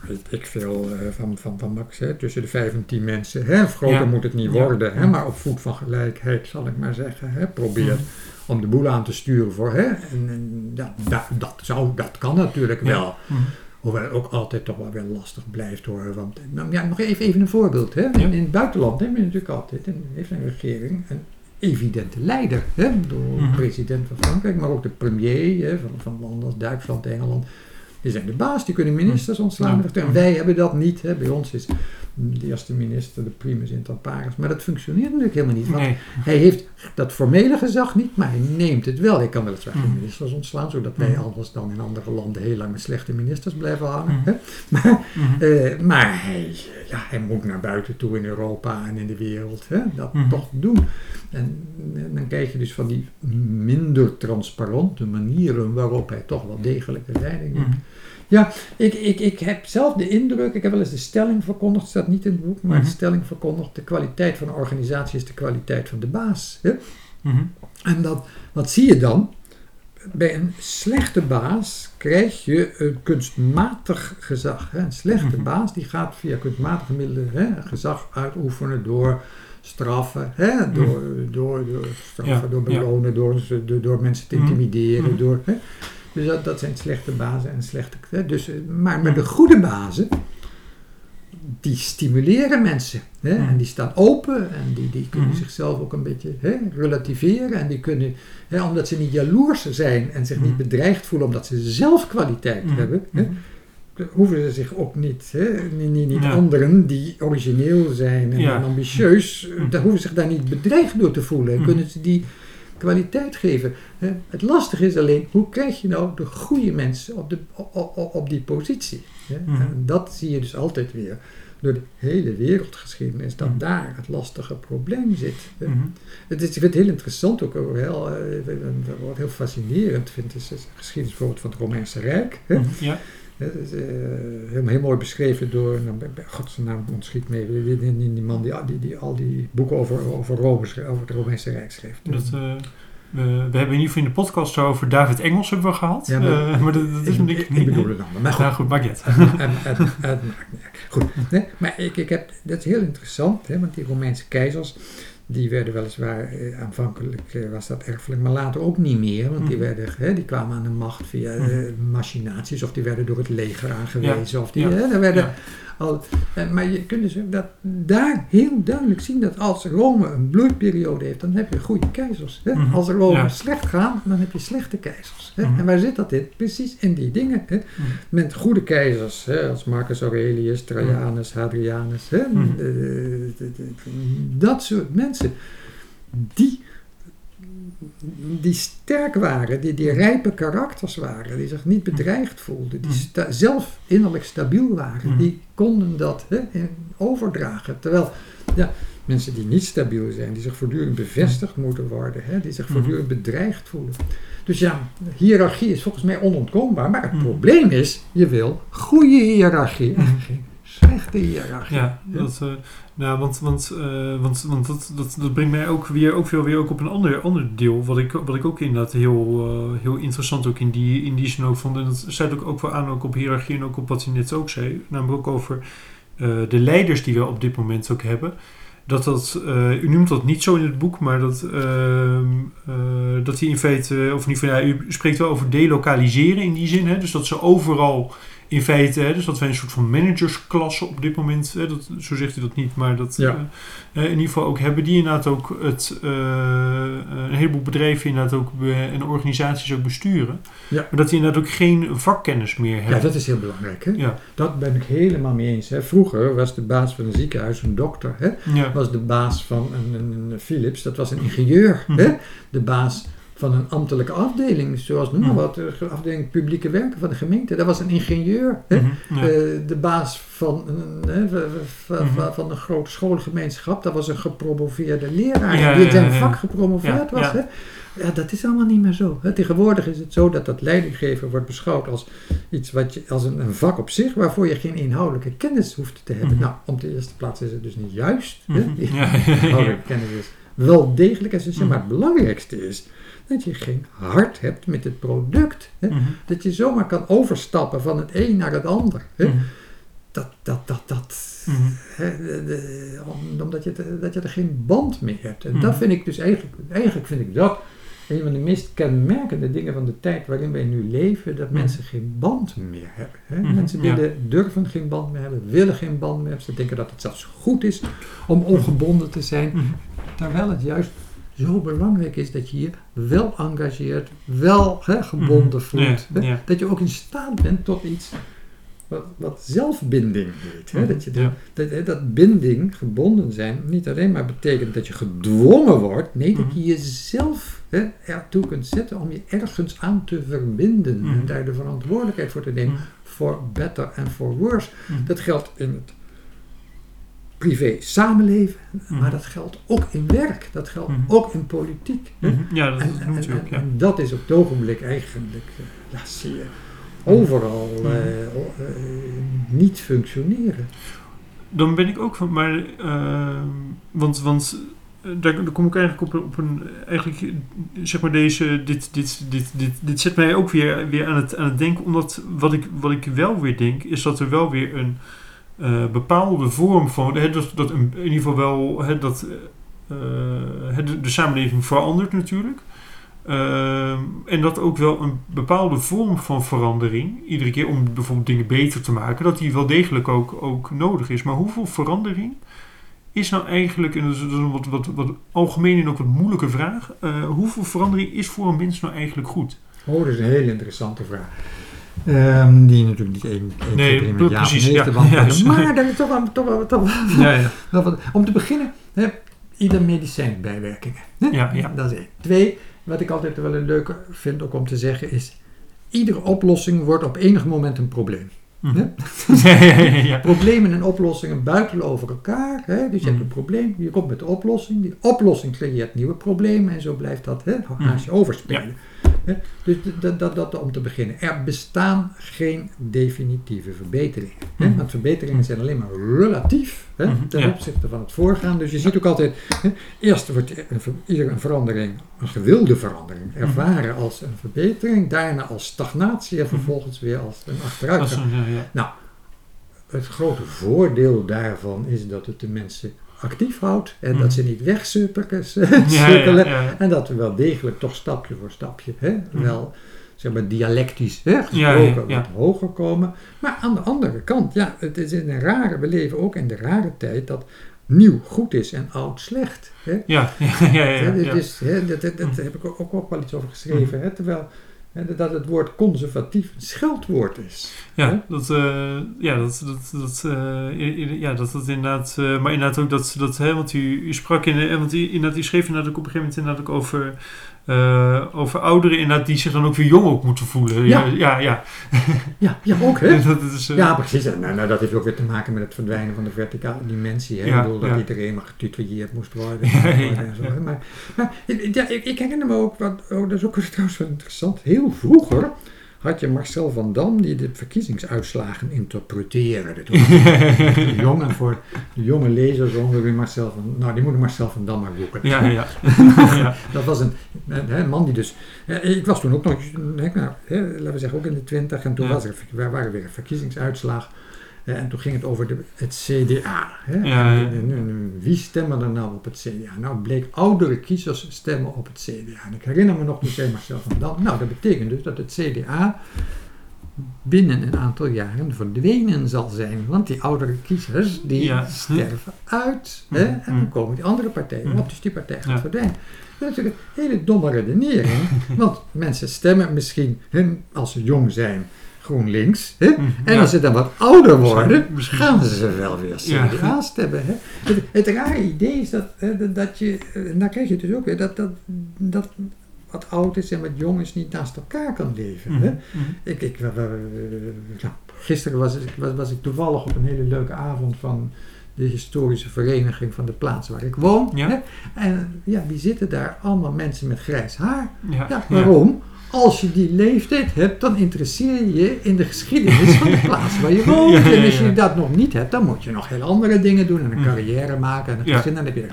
weet ik veel eh, van, van, van Max, hè, tussen de vijf en tien mensen, hè, groter Ja. moet het niet Ja. worden, hè, maar op voet van gelijkheid zal ik maar zeggen. Hè, probeer Mhm. om de boel aan te sturen voor. Hè, en, en ja, dat, dat, zou, dat kan natuurlijk Ja. wel. Mhm. Hoewel het ook altijd toch wel weer lastig blijft hoor. Want nou, ja, nog even, even een voorbeeld. Hè. In, het buitenland hebben we natuurlijk altijd een, heeft een regering een evidente leider. Hè. Ik bedoel, Mhm. De president van Frankrijk, maar ook de premier hè, van, van landen als Duitsland, Engeland. Die zijn de baas, die kunnen ministers ontslaan. Ja. En wij hebben dat niet. Hè. Bij ons is de eerste minister de primus inter pares. Maar dat functioneert natuurlijk helemaal niet. Want Nee. hij heeft dat formele gezag niet, maar hij neemt het wel. Hij kan weliswaar geen Mhm. ministers ontslaan, zodat wij Mhm. anders dan in andere landen heel lang met slechte ministers blijven hangen. Hè. Maar, eh, maar hij, ja, hij moet naar buiten toe in Europa en in de wereld hè, dat toch doen. En, en dan krijg je dus van die minder transparante manieren waarop hij toch wel degelijk de leiding neemt. Mhm. Ik, ik, ik heb zelf de indruk, ik heb wel eens de stelling verkondigd, staat niet in het boek, maar Mhm. de stelling verkondigd, de kwaliteit van een organisatie is de kwaliteit van de baas. Hè? Mhm. En dat, wat zie je dan? bij een slechte baas krijg je een kunstmatig gezag. Hè? Een slechte Mhm. baas die gaat via kunstmatige middelen hè, gezag uitoefenen door straffen, hè? Door, door, door straffen, Ja, door ja. belonen, door, door, door mensen te Mhm. intimideren. Mhm. Door, hè? Dus dat, dat zijn slechte bazen en slechte. Hè? Dus, eh, maar, maar Mhm. de goede bazen, die stimuleren mensen. Hè? En die staan open en die, die kunnen Mhm. zichzelf ook een beetje hè, relativeren. En die kunnen, hè, omdat ze niet jaloers zijn en zich niet Mhm. bedreigd voelen omdat ze zelf kwaliteit Mhm. hebben, hè, hoeven ze zich ook niet, hè, niet, niet, anderen die origineel zijn en, ambitieus, daar hoeven ze zich daar niet bedreigd door te voelen. En kunnen ze die kwaliteit geven. Het lastige is alleen, hoe krijg je nou de goede mensen op, de, op, die positie? Mhm. En dat zie je dus altijd weer door de hele wereldgeschiedenis, dat Mhm. daar het lastige probleem zit. Mhm. Het is, ik vind het heel interessant, ook heel, eh, wat heel fascinerend vind, is de geschiedenis bijvoorbeeld van het Romeinse Rijk. Ja. Het is eh, heel, heel mooi beschreven door, nou, bij- bij- god zijn naam ontschiet mee, die, die, die, die man die, die, die al die boeken over, over, Rome, over het Romeinse Rijk schreef. Dat, eh, we, we hebben in ieder geval in de podcast zo over David Engels hebben we gehad. Ja, maar- Eh, maar dat, dat is ik, een ik, bedoel het allemaal, maar goed. Goed, maakt niet niet. Goed, nee, maar ik, ik heb, dat is heel interessant, hè, want die Romeinse keizers, die werden weliswaar, eh, aanvankelijk eh, was dat erfelijk, maar later ook niet meer, want die, Mhm. werden, hè, die kwamen aan de macht via eh, machinaties, of die werden door het leger aangewezen, of die, Ja. hè, daar werden. Al, eh, maar je kunt dus dat, daar heel duidelijk zien dat als Rome een bloeiperiode heeft, dan heb je goede keizers. Hè? Mhm. Als Rome Ja. slecht gaat, dan heb je slechte keizers. Hè? Mhm. En waar zit dat in? Precies in die dingen. Hè? Met goede keizers, hè? als Marcus Aurelius, Trajanus, Hadrianus, hè? Mhm. Eh, de- dat soort mensen, die, die sterk waren, die, die rijpe karakters waren, die zich niet bedreigd voelden, die sta- zelf innerlijk stabiel waren, die konden dat hè, overdragen. Terwijl ja, mensen die niet stabiel zijn, die zich voortdurend bevestigd moeten worden, hè, die zich voortdurend bedreigd voelen. Dus ja, hiërarchie is volgens mij onontkoombaar, maar het probleem is, je wil goede hiërarchie hiërarchie. Ja, dat, eh, nou, want, want, eh, want, want dat, dat, dat brengt mij ook weer, ook veel weer ook op een ander, ander deel. Wat ik, wat ik ook inderdaad heel, eh, heel interessant ook in die, in die zin ook vond. En dat sluit ook, ook wel aan ook op hiërarchie en ook op wat je net ook zei. Namelijk ook over de leiders die we op dit moment ook hebben. Dat dat, u noemt dat niet zo in het boek, maar dat, eh, dat die in feite, of ieder geval, ja, u spreekt wel over delokaliseren in die zin. Hè? Dus dat ze overal in feite, hè, dus dat wij een soort van managersklasse op dit moment, hè, dat, zo zegt u dat niet, maar dat Ja. eh, in ieder geval ook hebben, die inderdaad ook het, eh, een heleboel bedrijven inderdaad ook en organisaties ook besturen. Ja. Maar dat die inderdaad ook geen vakkennis meer hebben. Ja, dat is heel belangrijk. Hè? Ja. Dat ben ik helemaal mee eens. Hè? Vroeger was de baas van een ziekenhuis een dokter. Hè? Ja. Was de baas van een, een, Philips, dat was een ingenieur. Mhm. Hè? De baas van een ambtelijke afdeling, zoals noem maar Mhm. wat, de afdeling publieke werken van de gemeente, dat was een ingenieur. Hè? Mhm, ja. Eh, de baas van, een, hè, van, van- Mhm. van een grote schoolgemeenschap, dat was een gepromoveerde leraar Ja, die in zijn ja, vak gepromoveerd was. ja. Hè? Ja, dat is allemaal niet meer zo. Hè. Tegenwoordig is het zo dat dat leidinggeven wordt beschouwd als iets wat je, als een, een vak op zich, waarvoor je geen inhoudelijke kennis hoeft te hebben. Mhm. Nou, op de eerste plaats is het dus niet juist. Hè. Die inhoudelijke kennis is wel degelijk essentieel, maar het belangrijkste is dat je geen hart hebt met het product. Hè. Mhm. Dat je zomaar kan overstappen van het een naar het ander. Hè. Mhm. Dat, dat, dat, dat. Mhm. Hè, de- de- om- omdat je, te- dat je er geen band mee hebt. En dat vind ik dus eigenlijk, eigenlijk vind ik dat een van de meest kenmerkende dingen van de tijd waarin wij nu leven, dat mensen geen band meer hebben. Hè? Mensen ja. willen, durven geen band meer hebben, willen geen band meer hebben. Ze denken dat het zelfs goed is om ongebonden te zijn. Terwijl het juist zo belangrijk is dat je je wel engageert, wel hè, gebonden Mhm. voelt. Ja, hè. ja. Dat je ook in staat bent tot iets wat, wat zelfbinding heet. Hè? Mhm, Dat, je de- ja. dat, dat binding, gebonden zijn, niet alleen maar betekent dat je gedwongen wordt. Nee, dat Mhm. je jezelf hè, ertoe kunt zetten om je ergens aan te verbinden. Mhm. En daar de verantwoordelijkheid voor te nemen. Mhm. For better and for worse. Mhm. Dat geldt in het privé samenleven, Mhm. maar dat geldt ook in werk, dat geldt Mhm. ook in politiek. Mhm. Ja, dat En, dat en, ja. en dat is op het ogenblik eigenlijk, eh, ja, zie je, overal eh, eh, niet functioneren. Dan ben ik ook van, maar, want, want eh, daar, daar kom ik eigenlijk op, een- op een... Eigenlijk, eh, zeg maar, deze... Dit, dit, dit, dit, dit zet mij ook weer, weer aan, het, aan het denken. Omdat wat ik, wat ik wel weer denk, is dat er wel weer een eh, bepaalde vorm van... Hè, dat, dat in ieder geval wel... Dat eh, hè, de, de samenleving verandert natuurlijk. En dat ook wel een bepaalde vorm van verandering, iedere keer om bijvoorbeeld dingen beter te maken, dat die wel degelijk ook, ook nodig is. Maar hoeveel verandering is nou eigenlijk, en dat is, een wat, wat, wat algemeen en ook wat moeilijke vraag, eh, hoeveel verandering is voor een mens nou eigenlijk goed? Oh, dat is een hele interessante vraag. Ehm, die natuurlijk niet één, één Nee, keer met ja precies, ja. Ja, maar is toch wel, toch Ja, ja. wat- Om te beginnen, hè, ieder medicijn bijwerkingen. Hè? Ja, ja. Dat is één. Twee, wat ik altijd wel een leuke vind ook om te zeggen is... Iedere oplossing wordt op enig moment een probleem. Mhm. Ja? Problemen en oplossingen buitelen over elkaar. Hè? Dus je hebt Mhm. een probleem, je komt met de oplossing. Die oplossing creëert nieuwe problemen en zo blijft dat hè, haasje overspelen. Dus dat, dat, dat om te beginnen. Er bestaan geen definitieve verbeteringen. Hè? Mhm. Want verbeteringen zijn alleen maar relatief hè, Mhm, ten opzichte van het voorgaan. Dus je ziet ook altijd, hè, eerst wordt ieder een verandering, een gewilde verandering, Mhm. ervaren als een verbetering. Daarna als stagnatie en vervolgens weer als een achteruitgang. ja. Het grote voordeel daarvan is dat het de mensen actief houdt en dat ze niet wegsukkelen. Ja, ja, ja, ja. En dat we wel degelijk toch stapje voor stapje hè, Mhm. wel zeg maar dialectisch hè, gesproken wat hoger komen. Maar aan de andere kant, ja, het is een rare, we leven ook in de rare tijd dat nieuw goed is en oud slecht. Hè. Ja, ja, ja, ja, ja, Hè, dat, dat, dat heb ik ook, ook wel iets over geschreven. Hè, terwijl dat het woord conservatief een scheldwoord is. Hè? Ja, dat, eh, ja, dat, dat, dat, eh, ja, dat, dat inderdaad, eh, maar inderdaad ook dat, dat hè, want u, u sprak in, want u, inderdaad, u schreef inderdaad ook op een gegeven moment inderdaad ook over, eh, over ouderen inderdaad die zich dan ook weer jong ook moeten voelen. Ja. ja, ja. Ja, ja ook hè. dat is, eh, Ja, precies. Nou, nou, dat heeft ook weer te maken met het verdwijnen van de verticale dimensie. Hè? Ja, ik bedoel dat ja. iedereen maar getutoeerd moest worden. En zo. Maar, maar ja, ik, ik herinner me ook, wat, oh, dat is ook trouwens wel interessant, heel vroeger had je Marcel van Dam die de verkiezingsuitslagen interpreteerde. De jongen voor de jonge lezers onder wie Marcel van, nou die moeten Marcel van Dam maar boeken. ja, ja. Dat was een, man die dus. Ik was toen ook nog, nou, laten we zeggen, ook in de twintig. En toen Ja. was er, waren weer een verkiezingsuitslag. En toen ging het over de, het CDA. Hè? Ja, ja. En, en- wie stemmen er nou op het CDA? Nou, bleek oudere kiezers stemmen op het CDA. En ik herinner me nog, zei Marcel van Dam. Nou, dat betekent dus dat het CDA binnen een aantal jaren verdwenen zal zijn. Want die oudere kiezers, die Ja. sterven uit. Hè? En dan Mhm. komen die andere partijen op. Dus die partij gaat verdwijnen. Dat is natuurlijk een hele domme redenering. want mensen stemmen misschien, als ze jong zijn, GroenLinks. Hè? En Ja. als ze dan wat ouder worden, Misschien- gaan ze wel weer. CDA stemmen. Hè? Het, het rare idee is dat, hè, dat- je, eh, en daar krijg je dus ook weer, dat, dat, dat wat oud is en wat jong is niet naast elkaar kan leven. Hè? Mhm, mhm. Ik, ik, nou, gisteren was, ik- was, was ik toevallig op een hele leuke avond van de historische vereniging van de plaats waar ik woon. Ja. Hè? En ja, wie zitten daar? Allemaal mensen met grijs haar. Ja, Ja, waarom? Als je die leeftijd hebt, dan interesseer je je in de geschiedenis van de plaats waar je woont. Ja, ja, En als je dat nog niet hebt, dan moet je nog heel andere dingen doen en een Mm. carrière maken en een gezin. Dan heb je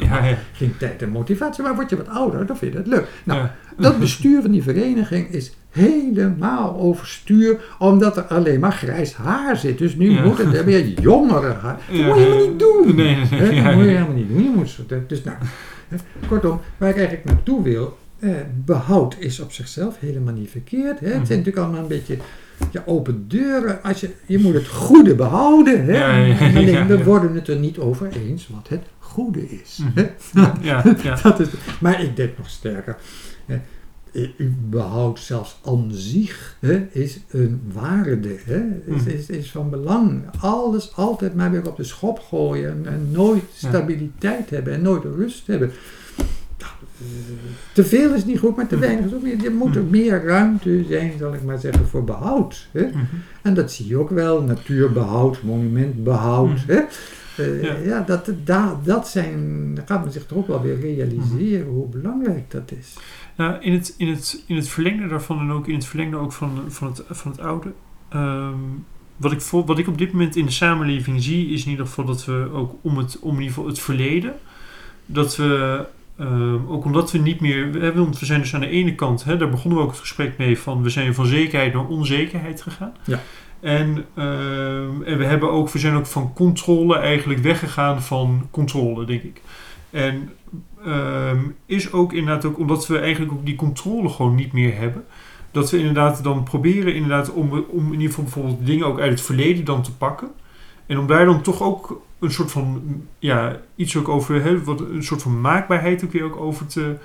geen tijd en motivatie. Maar word je wat ouder, dan vind je dat leuk. Nou, dat bestuur van die vereniging is helemaal overstuur, omdat er alleen maar grijs haar zit. Dus nu Ja. moet het er weer jongere haar. Dat Ja. moet je helemaal niet doen. Nee, nee, nee. Ja, dat moet je helemaal niet doen. Je moet zo, dus nou, kortom, waar ik eigenlijk naartoe wil, eh, behoud is op zichzelf helemaal niet verkeerd. Hè. Het Mhm. zijn natuurlijk allemaal een beetje ja, open deuren. Als je, je moet het goede behouden. Hè. Ja, ja, ja, Alleen, we worden het er niet over eens wat het goede is. Mhm. Hè. Ja, ja. Dat is, maar ik denk nog sterker. hè, Überhaupt zelfs aan zich hè, is een waarde. Hè, is, Mhm. is, is van belang. Alles altijd maar weer op de schop gooien. En, en nooit stabiliteit hebben. En nooit rust hebben. Te veel is niet goed, maar te Mhm. weinig is ook niet. Er moet er meer ruimte zijn, zal ik maar zeggen, voor behoud. Hè? Mhm. En dat zie je ook wel. Natuurbehoud, monumentbehoud. Mhm. Hè? Eh, Ja. ja, dat, da, dat zijn, dan gaat men zich toch ook wel weer realiseren hoe belangrijk dat is. Nou, in het, in, het, in het verlengde daarvan en ook in het verlengde ook van, van, het, van het oude. ehm, wat, ik voor, wat ik op dit moment in de samenleving zie, is in ieder geval dat we ook om, het, om in ieder geval het verleden. Dat we ehm, ook omdat we niet meer, we, hebben- want we zijn dus aan de ene kant, hè, daar begonnen we ook het gesprek mee van, we zijn van zekerheid naar onzekerheid gegaan. Ja. En, ehm, en we, hebben ook, we zijn ook van controle eigenlijk weggegaan van controle, denk ik. En ehm, is ook inderdaad ook omdat we eigenlijk ook die controle gewoon niet meer hebben. Dat we inderdaad dan proberen inderdaad om, om in ieder geval bijvoorbeeld dingen ook uit het verleden dan te pakken. En om daar dan toch ook een soort van, ja, iets ook over, wat, een soort van maakbaarheid ook weer ook over te...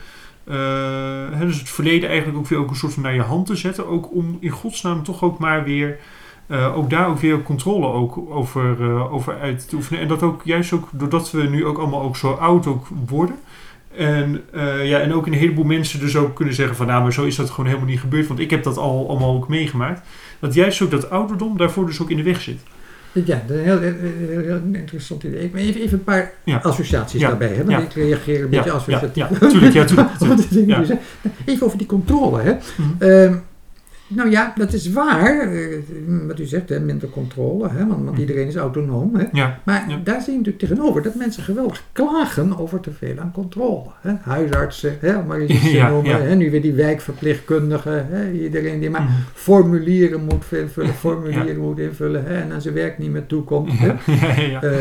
hè, dus het verleden eigenlijk ook weer ook een soort van naar je hand te zetten. Ook om in godsnaam toch ook maar weer, eh, ook daar ook weer controle ook over, eh, over uit te oefenen. En dat ook juist ook doordat we nu ook allemaal ook zo oud ook worden. En, ja, en ook een heleboel mensen dus ook kunnen zeggen van nou, maar zo is dat gewoon helemaal niet gebeurd. Want ik heb dat al allemaal ook meegemaakt. Dat juist ook dat ouderdom daarvoor dus ook in de weg zit. Ja, een heel, heel, heel interessant idee. Ik wil even, even een paar Ja. associaties Ja. daarbij. Ja. Want ik reageer een beetje ja, associatief. ja, tuurlijk, ja, tuurlijk. Even over die controle. Hè. Mhm. Ehm, nou ja, dat is waar. eh, wat u zegt, hè, minder controle. Hè, want, want Mhm. iedereen is autonoom. Hè. Ja, Maar Ja. daar zie je natuurlijk tegenover dat mensen geweldig klagen over te veel aan controle. Hè. Huisartsen, hè, maar eens Ja, noemen. Hè. Nu weer die wijkverpleegkundigen. Hè. Iedereen die maar Mhm. formulieren moet invullen, formulieren moet invullen. Hè, en aan zijn werk niet meer toekomt. Hè. Eh,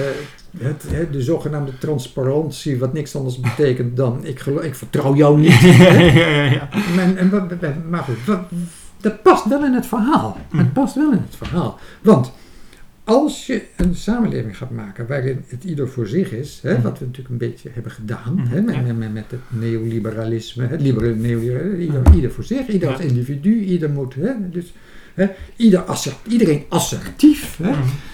het, hè, de zogenaamde transparantie, wat niks anders betekent dan ik, geloof, ik vertrouw jou niet. ja, ja, ja, ja. Maar, maar goed, wat- dat past wel in het verhaal. Mm. Het past wel in het verhaal. Want als je een samenleving gaat maken waarin het ieder voor zich is, hè, Mm. wat we natuurlijk een beetje hebben gedaan Mm, hè, met, met, met, het neoliberalisme, het libera- neoliberalisme, ieder, ieder voor zich, ieder als individu, ieder moet, hè, dus, hè, ieder assert, iedereen assertief, hè,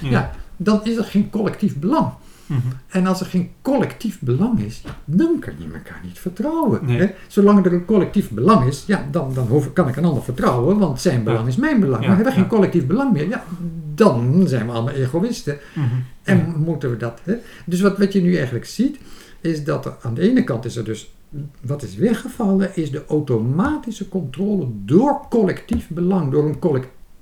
ja. dan is er geen collectief belang. Mhm. En als er geen collectief belang is, dan kan je elkaar niet vertrouwen. Nee. Hè? Zolang er een collectief belang is, ja, dan, dan kan ik een ander vertrouwen, want zijn belang Ja. is mijn belang. Ja, Maar hebben we ja. geen collectief belang meer, ja, dan zijn we allemaal egoïsten. Mhm. En moeten we dat. Hè? Dus wat, wat je nu eigenlijk ziet, is dat er aan de ene kant is er dus, wat is weggevallen, is de automatische controle door collectief belang, door een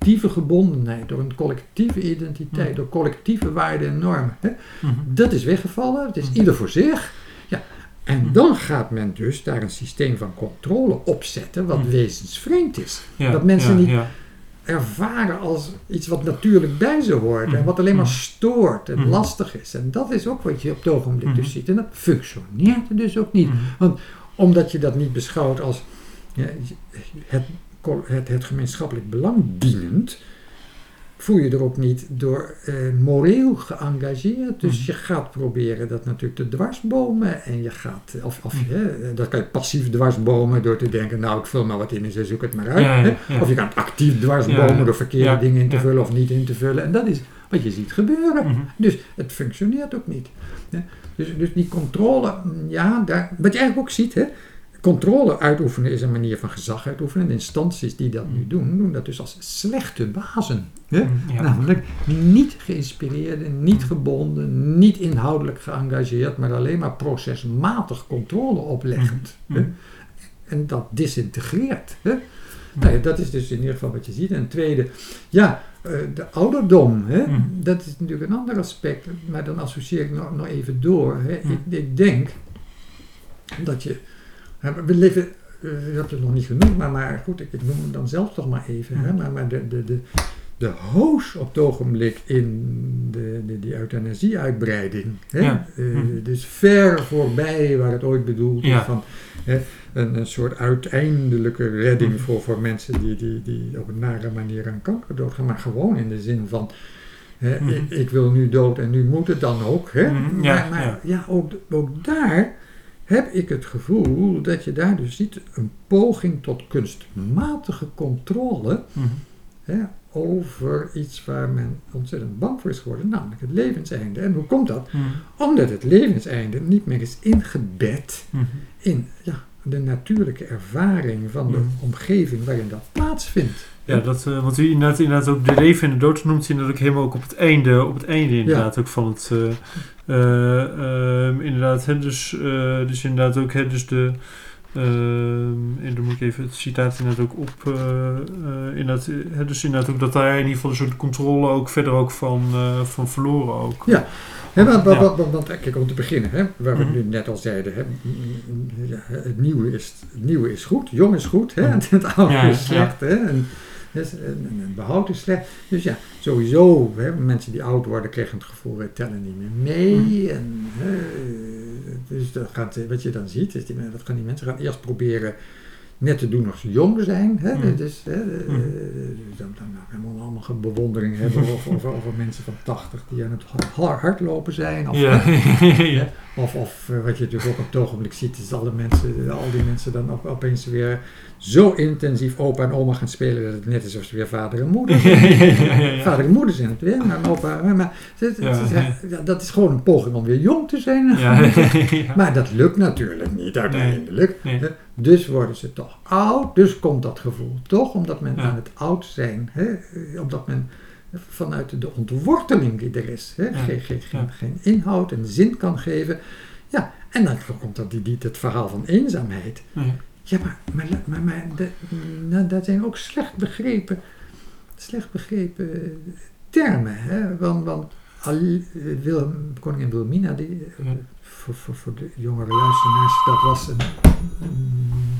collectieve gebondenheid, door een collectieve identiteit, Mhm. door collectieve waarden en normen. Hè? Mhm. Dat is weggevallen, het is Mhm. ieder voor zich. Ja. En Mhm. dan gaat men dus daar een systeem van controle opzetten wat Mhm. wezensvreemd is. Ja, Dat mensen ja, niet ja. ervaren als iets wat natuurlijk bij ze hoort en wat alleen maar stoort en lastig is. En dat is ook wat je op het ogenblik dus ziet. En dat functioneert dus ook niet. Mhm. Omdat je dat niet beschouwt als ja, het, het, het gemeenschappelijk belang dienend, voel je er ook niet door eh, moreel geëngageerd. Dus Mhm. je gaat proberen dat natuurlijk te dwarsbomen. En je gaat, of, of Mhm. hè, dat kan je passief dwarsbomen door te denken, nou ik vul maar wat in en ze zoek het maar uit. Ja, ja, hè. ja. Of je kan het actief dwarsbomen door verkeerde dingen in te vullen of niet in te vullen. En dat is wat je ziet gebeuren. Mhm. Dus het functioneert ook niet. Hè. Dus, dus die controle, mm, ja, daar, wat je eigenlijk ook ziet, hè, controle uitoefenen is een manier van gezag uitoefenen. De instanties die dat nu doen, doen dat dus als slechte bazen. Hè. Ja. Namelijk niet geïnspireerde, niet gebonden, niet inhoudelijk geëngageerd, maar alleen maar procesmatig controle opleggend. Mhm. hè. En dat disintegreert. Hè. Nou ja, dat is dus in ieder geval wat je ziet. En tweede, ja, eh, de ouderdom, hè, dat is natuurlijk een ander aspect, maar dan associeer ik nog, nog even door. Hè. Ik, ik denk dat je, we leven, eh, je hebt het nog niet genoemd, maar, maar goed, ik, ik noem hem dan zelf toch maar even. Hè, maar maar de, de, de, de hoos op het ogenblik in de, de, die euthanasie-uitbreiding. Hè? Ja. eh, Mhm. dus ver voorbij waar het ooit bedoeld is Ja. van hè, een, een soort uiteindelijke redding Mhm. voor, voor mensen die, die, die op een nare manier aan kanker doodgaan. Maar gewoon in de zin van, hè, Mhm. ik, ik wil nu dood en nu moet het dan ook. Hè? Ja, maar maar ja. ja, ook, ook daar heb ik het gevoel dat je daar dus ziet een poging tot kunstmatige controle Mhm. hè, over iets waar men ontzettend bang voor is geworden, namelijk het levenseinde. En hoe komt dat? Mhm. Omdat het levenseinde niet meer is ingebed Mhm. in ja, de natuurlijke ervaring van de omgeving waarin dat plaatsvindt. Ja, dat, eh, want u inderdaad, inderdaad ook de leven en de dood noemt hij inderdaad ook helemaal ook op het einde, op het einde inderdaad ook van het, eh, eh, ehm, inderdaad, hè, dus, dus inderdaad ook, hè, dus de, Ehm, en dan moet ik even het citaat inderdaad ook op. inderdaad, hè, dus inderdaad ook dat daar in ieder geval een soort controle ook verder ook van, van verloren ook. Ja. Hè, want, Ja. want, want- want, kijk, om te beginnen, hè, waar we Mhm. nu net al zeiden, hè, het, nieuwe is, het nieuwe is goed, jong is goed, hè, en het oude Ja, is slecht. Hè, en, dus, en, behoud is slecht. Dus ja, sowieso, hè, mensen die oud worden krijgen het gevoel, wij tellen niet meer mee. Mhm. En, hè, dus dat gaat, wat je dan ziet, is die, dat gaan die mensen gaan eerst proberen net te doen als ze jong zijn. Hè, Mhm. dus, hè, eh, Mhm. dan, dan helemaal allemaal geen bewondering hebben over, over, over mensen van 80 die aan het ha- hardlopen zijn. Of, Ja, ja. of, of eh, wat je natuurlijk ook op het ogenblik ziet, is alle mensen, al die mensen dan op, opeens weer zo intensief opa en oma gaan spelen dat het net is alsof ze weer vader en moeder zijn. ja. Vader en moeder zijn het weer, maar opa, maar, het- het- dat is gewoon een poging om weer jong te zijn. Maar dat lukt natuurlijk niet uiteindelijk. Nee. Dus worden ze toch oud. Dus komt dat gevoel toch, omdat men Ja. aan het oud zijn, hè, omdat men vanuit de ontworteling die er is, hè, Ja. geen, geen, geen, Ja. geen inhoud en zin kan geven. Ja, en dan komt dat die, die, het verhaal van eenzaamheid. Ja, maar, maar, maar, maar de- nou, dat zijn ook slecht begrepen, slecht begrepen termen. Hè? Want, want Willem, koningin Wilhelmina, die. Voor, voor, voor de jongere luisteraars, dat was een, mm,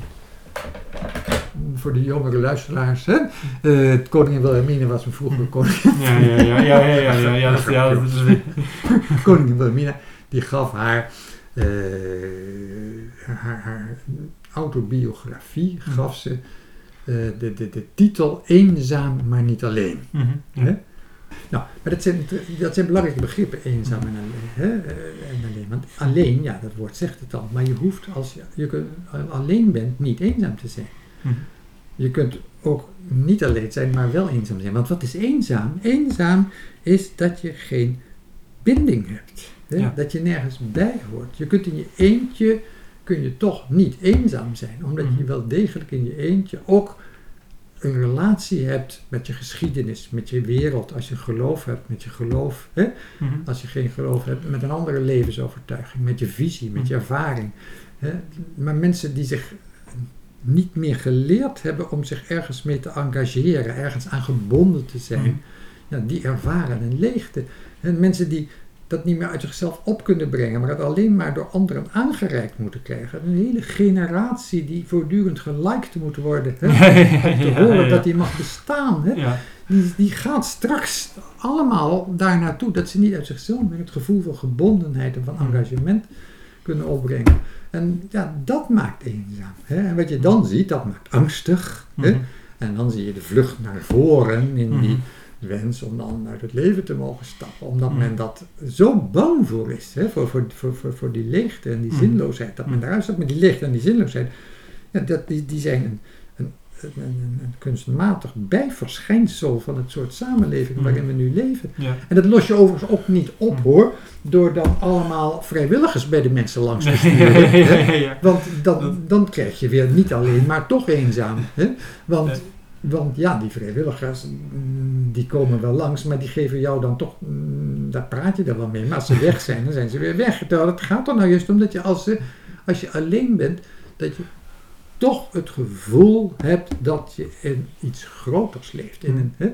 voor de jongere luisteraars, hè? Eh, koningin Wilhelmina was een vroegere koningin. Ja, ja, ja, ja, ja, ja, ja, ja, dat, ja, dat is weer- koningin Wilhelmina, die gaf haar, eh, haar, haar autobiografie, gaf ze eh, de, de, de titel Eenzaam, maar niet alleen. Mhm, ja. Hè? Nou, maar dat zijn, dat zijn belangrijke begrippen, eenzaam en alleen. Hè? eh, En alleen. Want alleen, ja, dat woord zegt het al, maar je hoeft als je, je kunt, alleen bent niet eenzaam te zijn. Mhm. Je kunt ook niet alleen zijn, maar wel eenzaam zijn. Want wat is eenzaam? Eenzaam is dat je geen binding hebt. Hè? Ja. Dat je nergens bij hoort. Je kunt in je eentje, kun je toch niet eenzaam zijn. Omdat je Mhm. wel degelijk in je eentje ook een relatie hebt met je geschiedenis, met je wereld. Als je geloof hebt, met je geloof. Hè? Mhm. Als je geen geloof hebt, met een andere levensovertuiging, met je visie, met je Mhm. ervaring. Hè? Maar mensen die zich niet meer geleerd hebben om zich ergens mee te engageren, ergens aan gebonden te zijn, Mhm. ja, die ervaren een leegte. En mensen die dat niet meer uit zichzelf op kunnen brengen, maar het alleen maar door anderen aangereikt moeten krijgen. Een hele generatie die voortdurend geliked moet worden. Hè? Om te ja, horen ja. dat die mag bestaan. Hè? Die, die gaat straks allemaal daar naartoe dat ze niet uit zichzelf meer het gevoel van gebondenheid en van engagement kunnen opbrengen. En ja, dat maakt eenzaam. Hè? En wat je dan ziet, dat maakt angstig. Hè? Mhm. En dan zie je de vlucht naar voren in die Mhm. Wens om dan uit het leven te mogen stappen. Omdat Mhm. men dat zo bang voor is, hè? Voor, voor, voor, voor, die leegte en die Mhm. zinloosheid. Dat men Mhm. daaruit staat met die leegte en die zinloosheid. Ja, dat, die, die zijn een, een, een, kunstmatig bijverschijnsel van het soort samenleving waarin we nu leven. ja. En dat los je overigens ook niet op hoor, door dan allemaal vrijwilligers bij de mensen langs te sturen. ja, ja. Want dan, dan krijg je weer niet alleen, maar toch eenzaam. Hè? Want. Want ja, die vrijwilligers, mm, die komen wel langs, maar die geven jou dan toch, mm, daar praat je er wel mee. Maar als ze weg zijn, dan zijn ze weer weg. Terwijl het gaat er nou juist om dat je als, ze, als je alleen bent, dat je toch het gevoel hebt dat je in iets groters leeft. In, een, hè?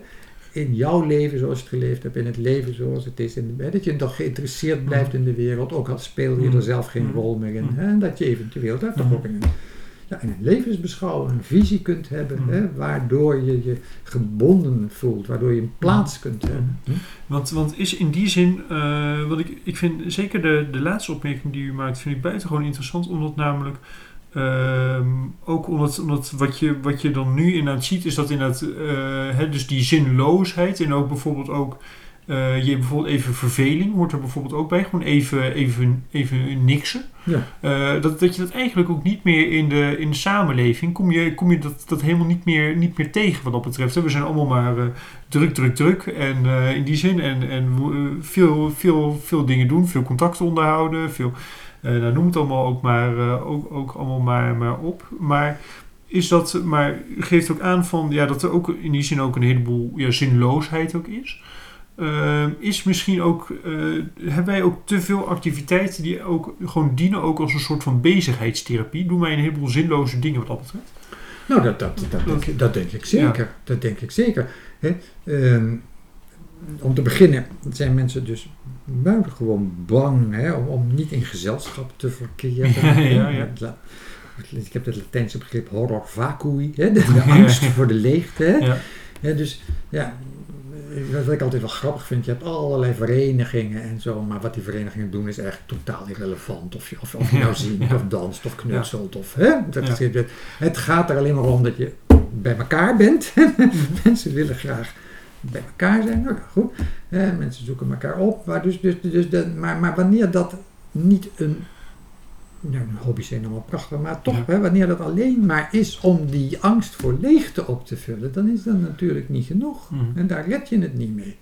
in jouw leven zoals je het geleefd hebt, in het leven zoals het is. In hè? dat je toch geïnteresseerd blijft in de wereld, ook al speel je er zelf geen Mm. rol meer in. Mm. Hè? En dat je eventueel daar toch Mm. ook in een, ja, in een levensbeschouwing, een visie kunt hebben, Mm. hè? waardoor je je gebonden voelt, waardoor je een plaats kunt hebben. Hm? Want, want is in die zin, eh, wat ik, ik vind zeker de, de laatste opmerking die u maakt, vind ik buitengewoon interessant, omdat namelijk ehm, ook omdat, omdat wat, je, wat je dan nu inderdaad ziet, is dat inderdaad, eh, hè, dus die zinloosheid en ook bijvoorbeeld ook, eh, je bijvoorbeeld even verveling hoort er bijvoorbeeld ook bij, gewoon even, even, even niksen. Ja. Eh, dat, dat je dat eigenlijk ook niet meer in de, in de samenleving, kom je, kom je dat, dat helemaal niet meer, niet meer tegen wat dat betreft. We zijn allemaal maar eh, druk, druk, druk. En in die zin, en, en veel, veel, veel dingen doen, veel contacten onderhouden, veel, nou, noem het allemaal ook maar, ook, ook allemaal maar, maar op. Maar is dat, maar geeft ook aan van, ja, dat er ook in die zin ook een heleboel ja, zinloosheid ook is. Eh, is misschien ook, eh, hebben wij ook te veel activiteiten die ook gewoon dienen ook als een soort van bezigheidstherapie? Doen wij een heleboel zinloze dingen wat dat betreft? Nou, dat, dat, dat, denk, ik- dat denk ik zeker. Dat denk ik zeker. Hè? Ehm, om te beginnen zijn mensen dus buitengewoon bang hè, om, om niet in gezelschap te verkeren. Ja, ja, Ik heb het Latijnse begrip horror vacui, hè, de, de angst voor de leegte. Hè? Dus ja, wat ik altijd wel grappig vind, je hebt allerlei verenigingen en zo, maar wat die verenigingen doen is echt totaal irrelevant. Of je, of, of je nou zingt of danst of knutselt. Of, hè? Dat is, het gaat er alleen maar om dat je bij elkaar bent. mensen willen graag bij elkaar zijn. Nou, ja, goed. Mensen zoeken elkaar op. Maar, dus, dus, dus de, maar, maar wanneer dat niet een... Nou, hobby's zijn allemaal prachtig, maar toch, Ja. hè, wanneer dat alleen maar is om die angst voor leegte op te vullen, dan is dat natuurlijk niet genoeg. Mhm. En daar red je het niet mee.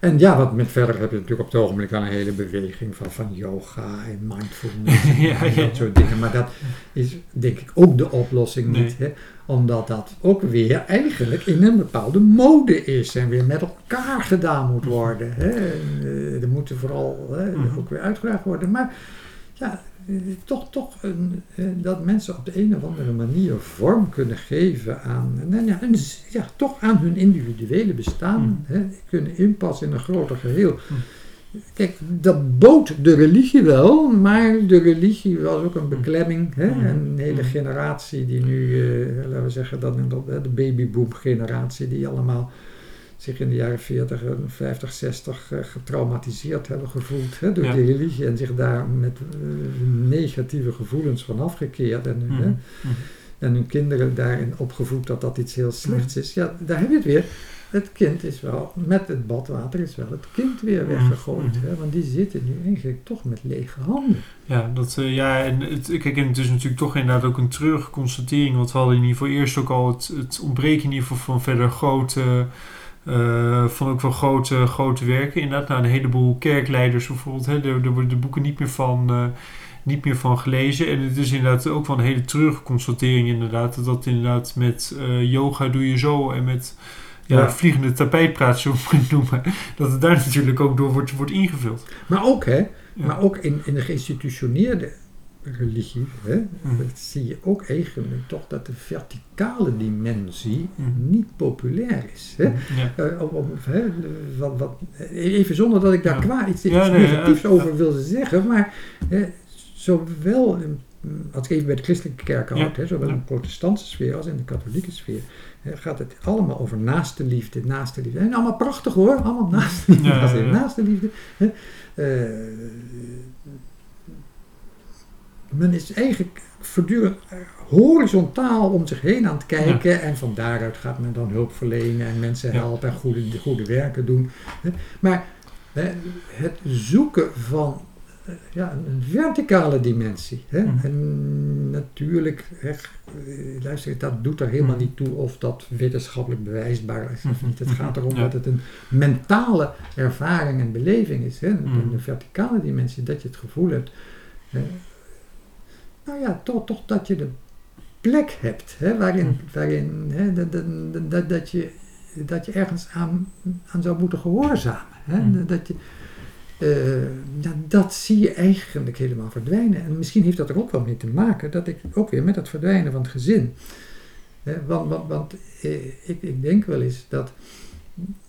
En ja, wat met verder heb je natuurlijk op het ogenblik al een hele beweging van, van yoga en mindfulness en Ja, dat ja. soort dingen. Maar dat is denk ik ook de oplossing Nee. niet. Hè? Omdat dat ook weer eigenlijk in een bepaalde mode is en weer met elkaar gedaan moet worden. Hè? En, eh, er moeten vooral hè, Mhm. ook weer uitgedaagd worden. Maar ja, toch, toch een, eh, dat mensen op de een of andere manier vorm kunnen geven aan, nou ja, een ja, toch aan hun individuele bestaan. Hè? Kunnen inpassen in een groter geheel. Kijk, dat bood de religie wel, maar de religie was ook een beklemming. Hè? Een hele generatie die nu, eh, laten we zeggen, dat- de babyboom generatie, die allemaal zich in de jaren 40, en 50, 60 eh, getraumatiseerd hebben gevoeld hè, door Ja. de religie en zich daar met eh, negatieve gevoelens van afgekeerd en, Mhm. hè, Mhm. en hun kinderen daarin opgevoed dat dat iets heel slechts is. Ja, daar heb je het weer. Het kind is wel, met het badwater is wel het kind weer weggegooid. Mhm. Hè, want die zitten nu eigenlijk toch met lege handen. Ja, dat, eh, ja en het, kijk, en het is natuurlijk toch inderdaad ook een treurige constatering. Want we hadden in ieder geval eerst ook al het, het ontbreken in ieder geval van verder grote, eh, van ook wel grote, grote werken. Inderdaad, nou, een heleboel kerkleiders bijvoorbeeld, hè, daar, daar worden de boeken niet meer van... eh, niet meer van gelezen. En het is inderdaad ook wel een hele treurige constatering inderdaad. Dat dat inderdaad met eh, yoga doe je zo en met ja, Ja. vliegende tapijtpraat zo noemen. Dat het daar natuurlijk ook door wordt, wordt ingevuld. Maar ook, hè, Ja. maar ook in, in de geïnstitutioneerde religie, hè, Mhm. dat zie je ook eigenlijk toch dat de verticale dimensie Mhm. niet populair is. Hè? Ja. Eh, hè, wat, wat, even zonder dat ik daar Ja. kwaad iets, Ja, iets nee, negatiefs over wil zeggen, maar hè, zowel, als ik even bij de christelijke kerk houd, hè, zowel in de protestantse sfeer als in de katholieke sfeer, hè, gaat het allemaal over naaste liefde, naaste liefde. En allemaal prachtig hoor, allemaal liefde, naaste liefde. Hè. Eh, men is eigenlijk voortdurend eh, horizontaal om zich heen aan het kijken en van daaruit gaat men dan hulp verlenen en mensen helpen en goede, goede werken doen. Maar het zoeken van eh, ja, een verticale dimensie. Hè? Mhm. En natuurlijk, hè, eh, luister, dat doet er helemaal Mhm. niet toe of dat wetenschappelijk bewijsbaar is of Mhm. niet. Het gaat erom Ja. dat het een mentale ervaring en beleving is. Hè? De verticale dimensie, dat je het gevoel hebt. hè, nou ja, toch, toch dat je de plek hebt hè, waarin, Mhm. waarin hè, dat, dat, dat, dat, je, dat je ergens aan, aan zou moeten gehoorzamen. Hè? Mhm. Dat, je, eh, ja, dat zie je eigenlijk helemaal verdwijnen. En misschien heeft dat er ook wel mee te maken dat ik ook weer met het verdwijnen van het gezin. Hè, want want, want eh, ik, ik denk wel eens dat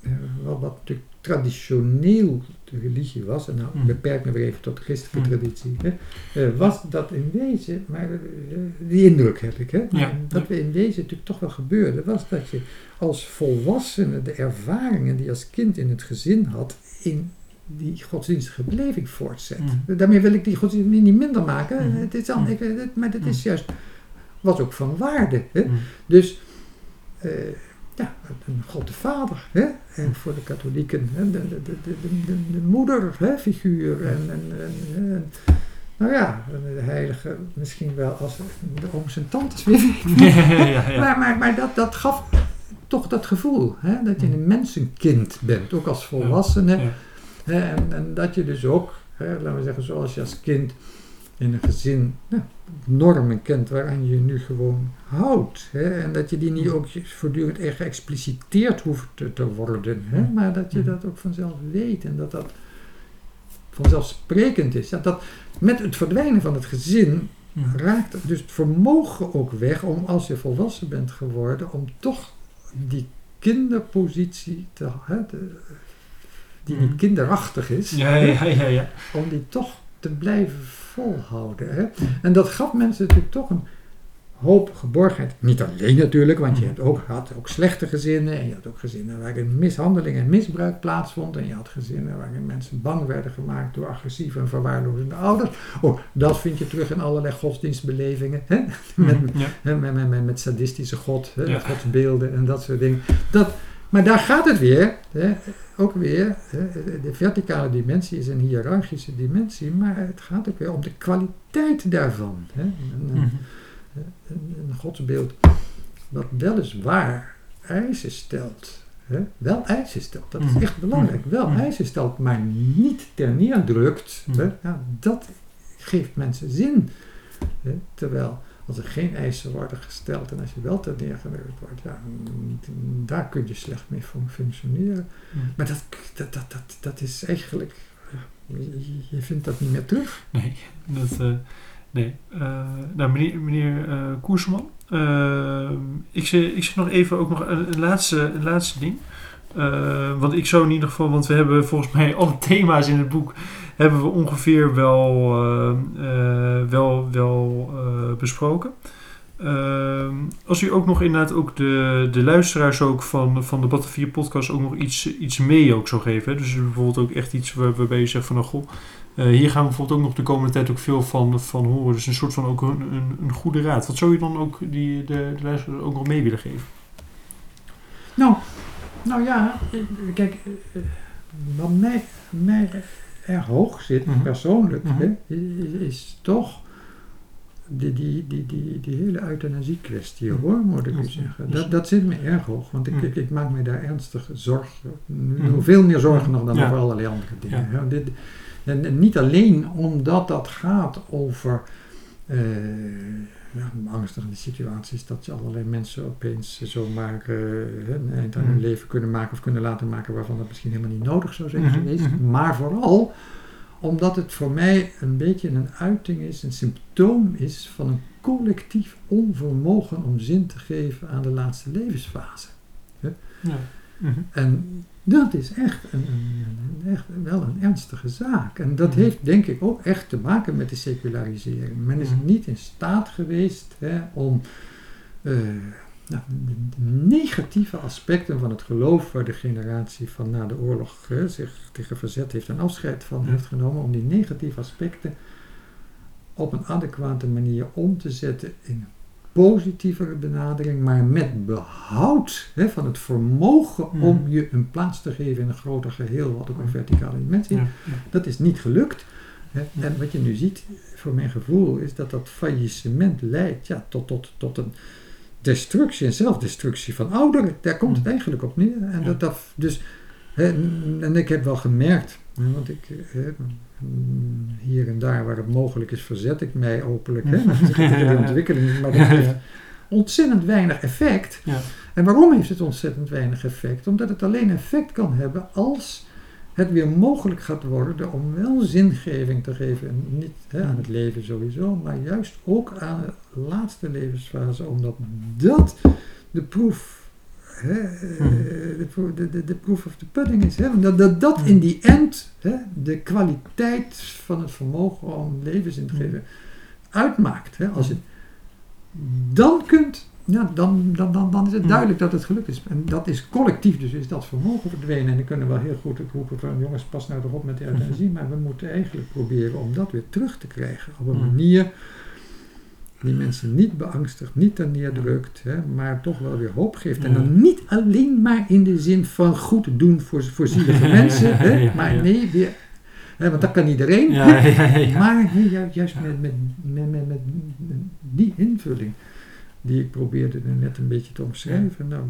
eh, wat, wat natuurlijk traditioneel de religie was, en nou Mhm. beperk me weer even tot de christelijke Mhm. traditie, hè, eh, was dat in wezen, maar eh, die indruk heb ik, hè, Ja. dat we in wezen natuurlijk toch wel gebeurde, was dat je als volwassene de ervaringen die je als kind in het gezin had, in die godsdienstige beleving voortzet. Mhm. Daarmee wil ik die godsdienst niet minder maken, Mhm. het is dan, ik, maar het is juist, was ook van waarde. Hè? Dus eh, ja, een God de Vader. Hè? En voor de katholieken hè? De, de, de, de, de, de moeder hè? figuur. En, en, en, en- nou ja, de heilige misschien wel als de ooms en tantes weer. ja, ja, ja. Maar, maar, maar dat, dat gaf toch dat gevoel. Hè? Dat je een mensenkind bent, ook als volwassene. En, en dat je dus ook, hè, laten we zeggen, zoals je als kind in een gezin nou, normen kent waaraan je nu gewoon houdt. Hè? En dat je die niet ook voortdurend echt geëxpliciteerd hoeft te, te worden. Hè? Maar dat je dat ook vanzelf weet en dat dat vanzelfsprekend is. Ja, dat met het verdwijnen van het gezin raakt dus het vermogen ook weg om als je volwassen bent geworden, om toch die kinderpositie te, hè, die niet kinderachtig is, Ja, ja, ja, ja. om die toch te blijven volhouden. Hè? En dat gaf mensen natuurlijk toch een hoop geborgenheid. Niet alleen natuurlijk, want je hebt ook, had ook slechte gezinnen en je had ook gezinnen waarin mishandeling en misbruik plaatsvond en je had gezinnen waarin mensen bang werden gemaakt door agressieve en verwaarlozende ouders. Oh, dat vind je terug in allerlei godsdienstbelevingen. Hè? Met, Ja. Hè, met, met, met, met sadistische god, hè, Ja. godsbeelden en dat soort dingen. Dat, maar daar gaat het weer, hè, ook weer, hè, de verticale dimensie is een hiërarchische dimensie, maar het gaat ook weer om de kwaliteit daarvan. Hè. Een, een, Mhm. een, een godsbeeld dat weliswaar eisen stelt. Hè, wel eisen stelt, dat is Mhm. echt belangrijk. Wel Mhm. eisen stelt, maar niet ter neerdrukt. Mhm. Hè, ja, dat geeft mensen zin. Hè, terwijl als er geen eisen worden gesteld en als je wel ter neergedrukt wordt, ja, mm, daar kun je slecht mee fun- functioneren. Mhm. Maar dat, dat, dat, dat, dat is eigenlijk, je, vindt dat niet meer terug. Nee, dat, eh, nee. Eh, nou, meneer, meneer eh, Koerseman, eh, ik, zeg, ik zeg nog even ook nog een, een laatste, een laatste ding. Want ik zou in ieder geval, want we hebben volgens mij alle thema's in het boek hebben we ongeveer wel, eh, eh, wel, wel eh, besproken. Ehm, als u ook nog inderdaad ook de, de luisteraars ook van, van de Battenvier podcast ook nog iets, iets mee ook zou geven. Hè? Dus bijvoorbeeld ook echt iets waar, waarbij je zegt van nou goh, hier gaan we bijvoorbeeld ook nog de komende tijd ook veel van, van horen. Dus een soort van ook een, een, goede raad. Wat zou je dan ook die, de, de luisteraars ook nog mee willen geven? Nou, nou ja, kijk, wat mij, mij erg hoog zit, Mhm. persoonlijk, Mhm. hè, is, is toch die, die, die, die, die hele euthanasie-kwestie, Mhm. hoor, moet ik u zeggen. Dat, dat zit me erg hoog, want ik, ik, ik maak me daar ernstig zorgen, veel meer zorgen nog dan Ja. over allerlei andere dingen. Ja. Dit, en, en niet alleen omdat dat gaat over eh, ja, beangstigende situaties, dat je allerlei mensen opeens zomaar eh, een eind aan hun Mhm. leven kunnen maken of kunnen laten maken waarvan dat misschien helemaal niet nodig zou zijn Mhm, geweest. mhm. Maar vooral omdat het voor mij een beetje een uiting is, een symptoom is van een collectief onvermogen om zin te geven aan de laatste levensfase. Ja. En dat is echt, een, een- echt wel een ernstige zaak. En dat heeft denk ik ook echt te maken met de secularisering. Men is niet in staat geweest hè, om eh, nou, de negatieve aspecten van het geloof waar de generatie van na de oorlog hè, zich tegen verzet heeft en afscheid van heeft genomen, om die negatieve aspecten op een adequate manier om te zetten in positievere benadering, maar met behoud hè, van het vermogen Mhm. om je een plaats te geven in een groter geheel, wat ook een verticale dimensie Ja. Dat is niet gelukt. Hè. Ja. En wat je nu ziet, voor mijn gevoel, is dat dat faillissement leidt ja, tot, tot, tot een destructie en zelfdestructie van ouderen. Daar komt het eigenlijk op neer. En, dat, dat, dus, hè, en ik heb wel gemerkt, hè, want ik, hier en daar waar het mogelijk is, verzet ik mij openlijk hè, ja. ontwikkeling. Maar dat heeft ontzettend weinig effect. Ja. En waarom heeft het ontzettend weinig effect? Omdat het alleen effect kan hebben als het weer mogelijk gaat worden om wel zingeving te geven. En niet hè, aan het leven sowieso, maar juist ook aan de laatste levensfase. Omdat dat de proef. De, pro- de, de, de proof of the pudding is. Hè? Dat dat, dat Hmm. in die end hè, de kwaliteit van het vermogen om levenszin te Hmm. geven uitmaakt. Hè? Als je dan kunt, ja, dan, dan, dan, dan is het Hmm. duidelijk dat het gelukt is. En dat is collectief, dus is dat vermogen verdwenen. En dan kunnen we wel heel goed roepen van jongens, pas nou toch op met de euthanasie. Maar we moeten eigenlijk proberen om dat weer terug te krijgen. Op een Hmm. manier die mensen niet beangstigt, niet ter neerdrukt, hè, maar toch wel weer hoop geeft. En Ja. dan niet alleen maar in de zin van goed doen voor, voor zielige mensen, hè, Ja, maar nee, weer, hè, want dat kan iedereen. Maar juist met, met, met, met, met die invulling die ik probeerde er net een beetje te omschrijven. Nou,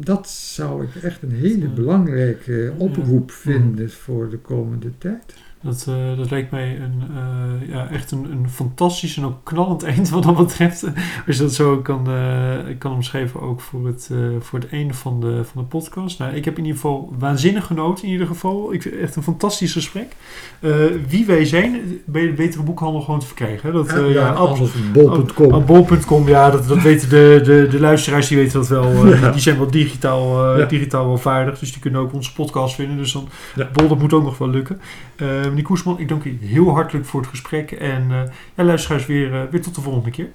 dat zou ik echt een hele belangrijke oproep Ja. vinden voor de komende tijd. Dat, eh, dat lijkt mij een, eh, ja, echt een, een fantastisch en ook knallend eind wat dat betreft. Als je dat zo kan, eh, kan omschrijven ook voor het, voor het einde van de, van de podcast. Nou, ik heb in ieder geval waanzinnig genoten in ieder geval. Ik echt een fantastisch gesprek. Wie wij zijn, bij de betere boekhandel gewoon te verkrijgen. Hè? Dat, eh, ja, ja, bol.com. Ah, Bol.com, ja, dat, dat weten de, de, de luisteraars, die weten dat wel. die, zijn wel digitaal, digitaal wel vaardig, dus die kunnen ook onze podcast vinden. Dus dan. Bol, dat moet ook nog wel lukken. Eh meneer Koesman, ik dank u heel hartelijk voor het gesprek. En eh ja, luisteraars, weer, eh, weer tot de volgende keer.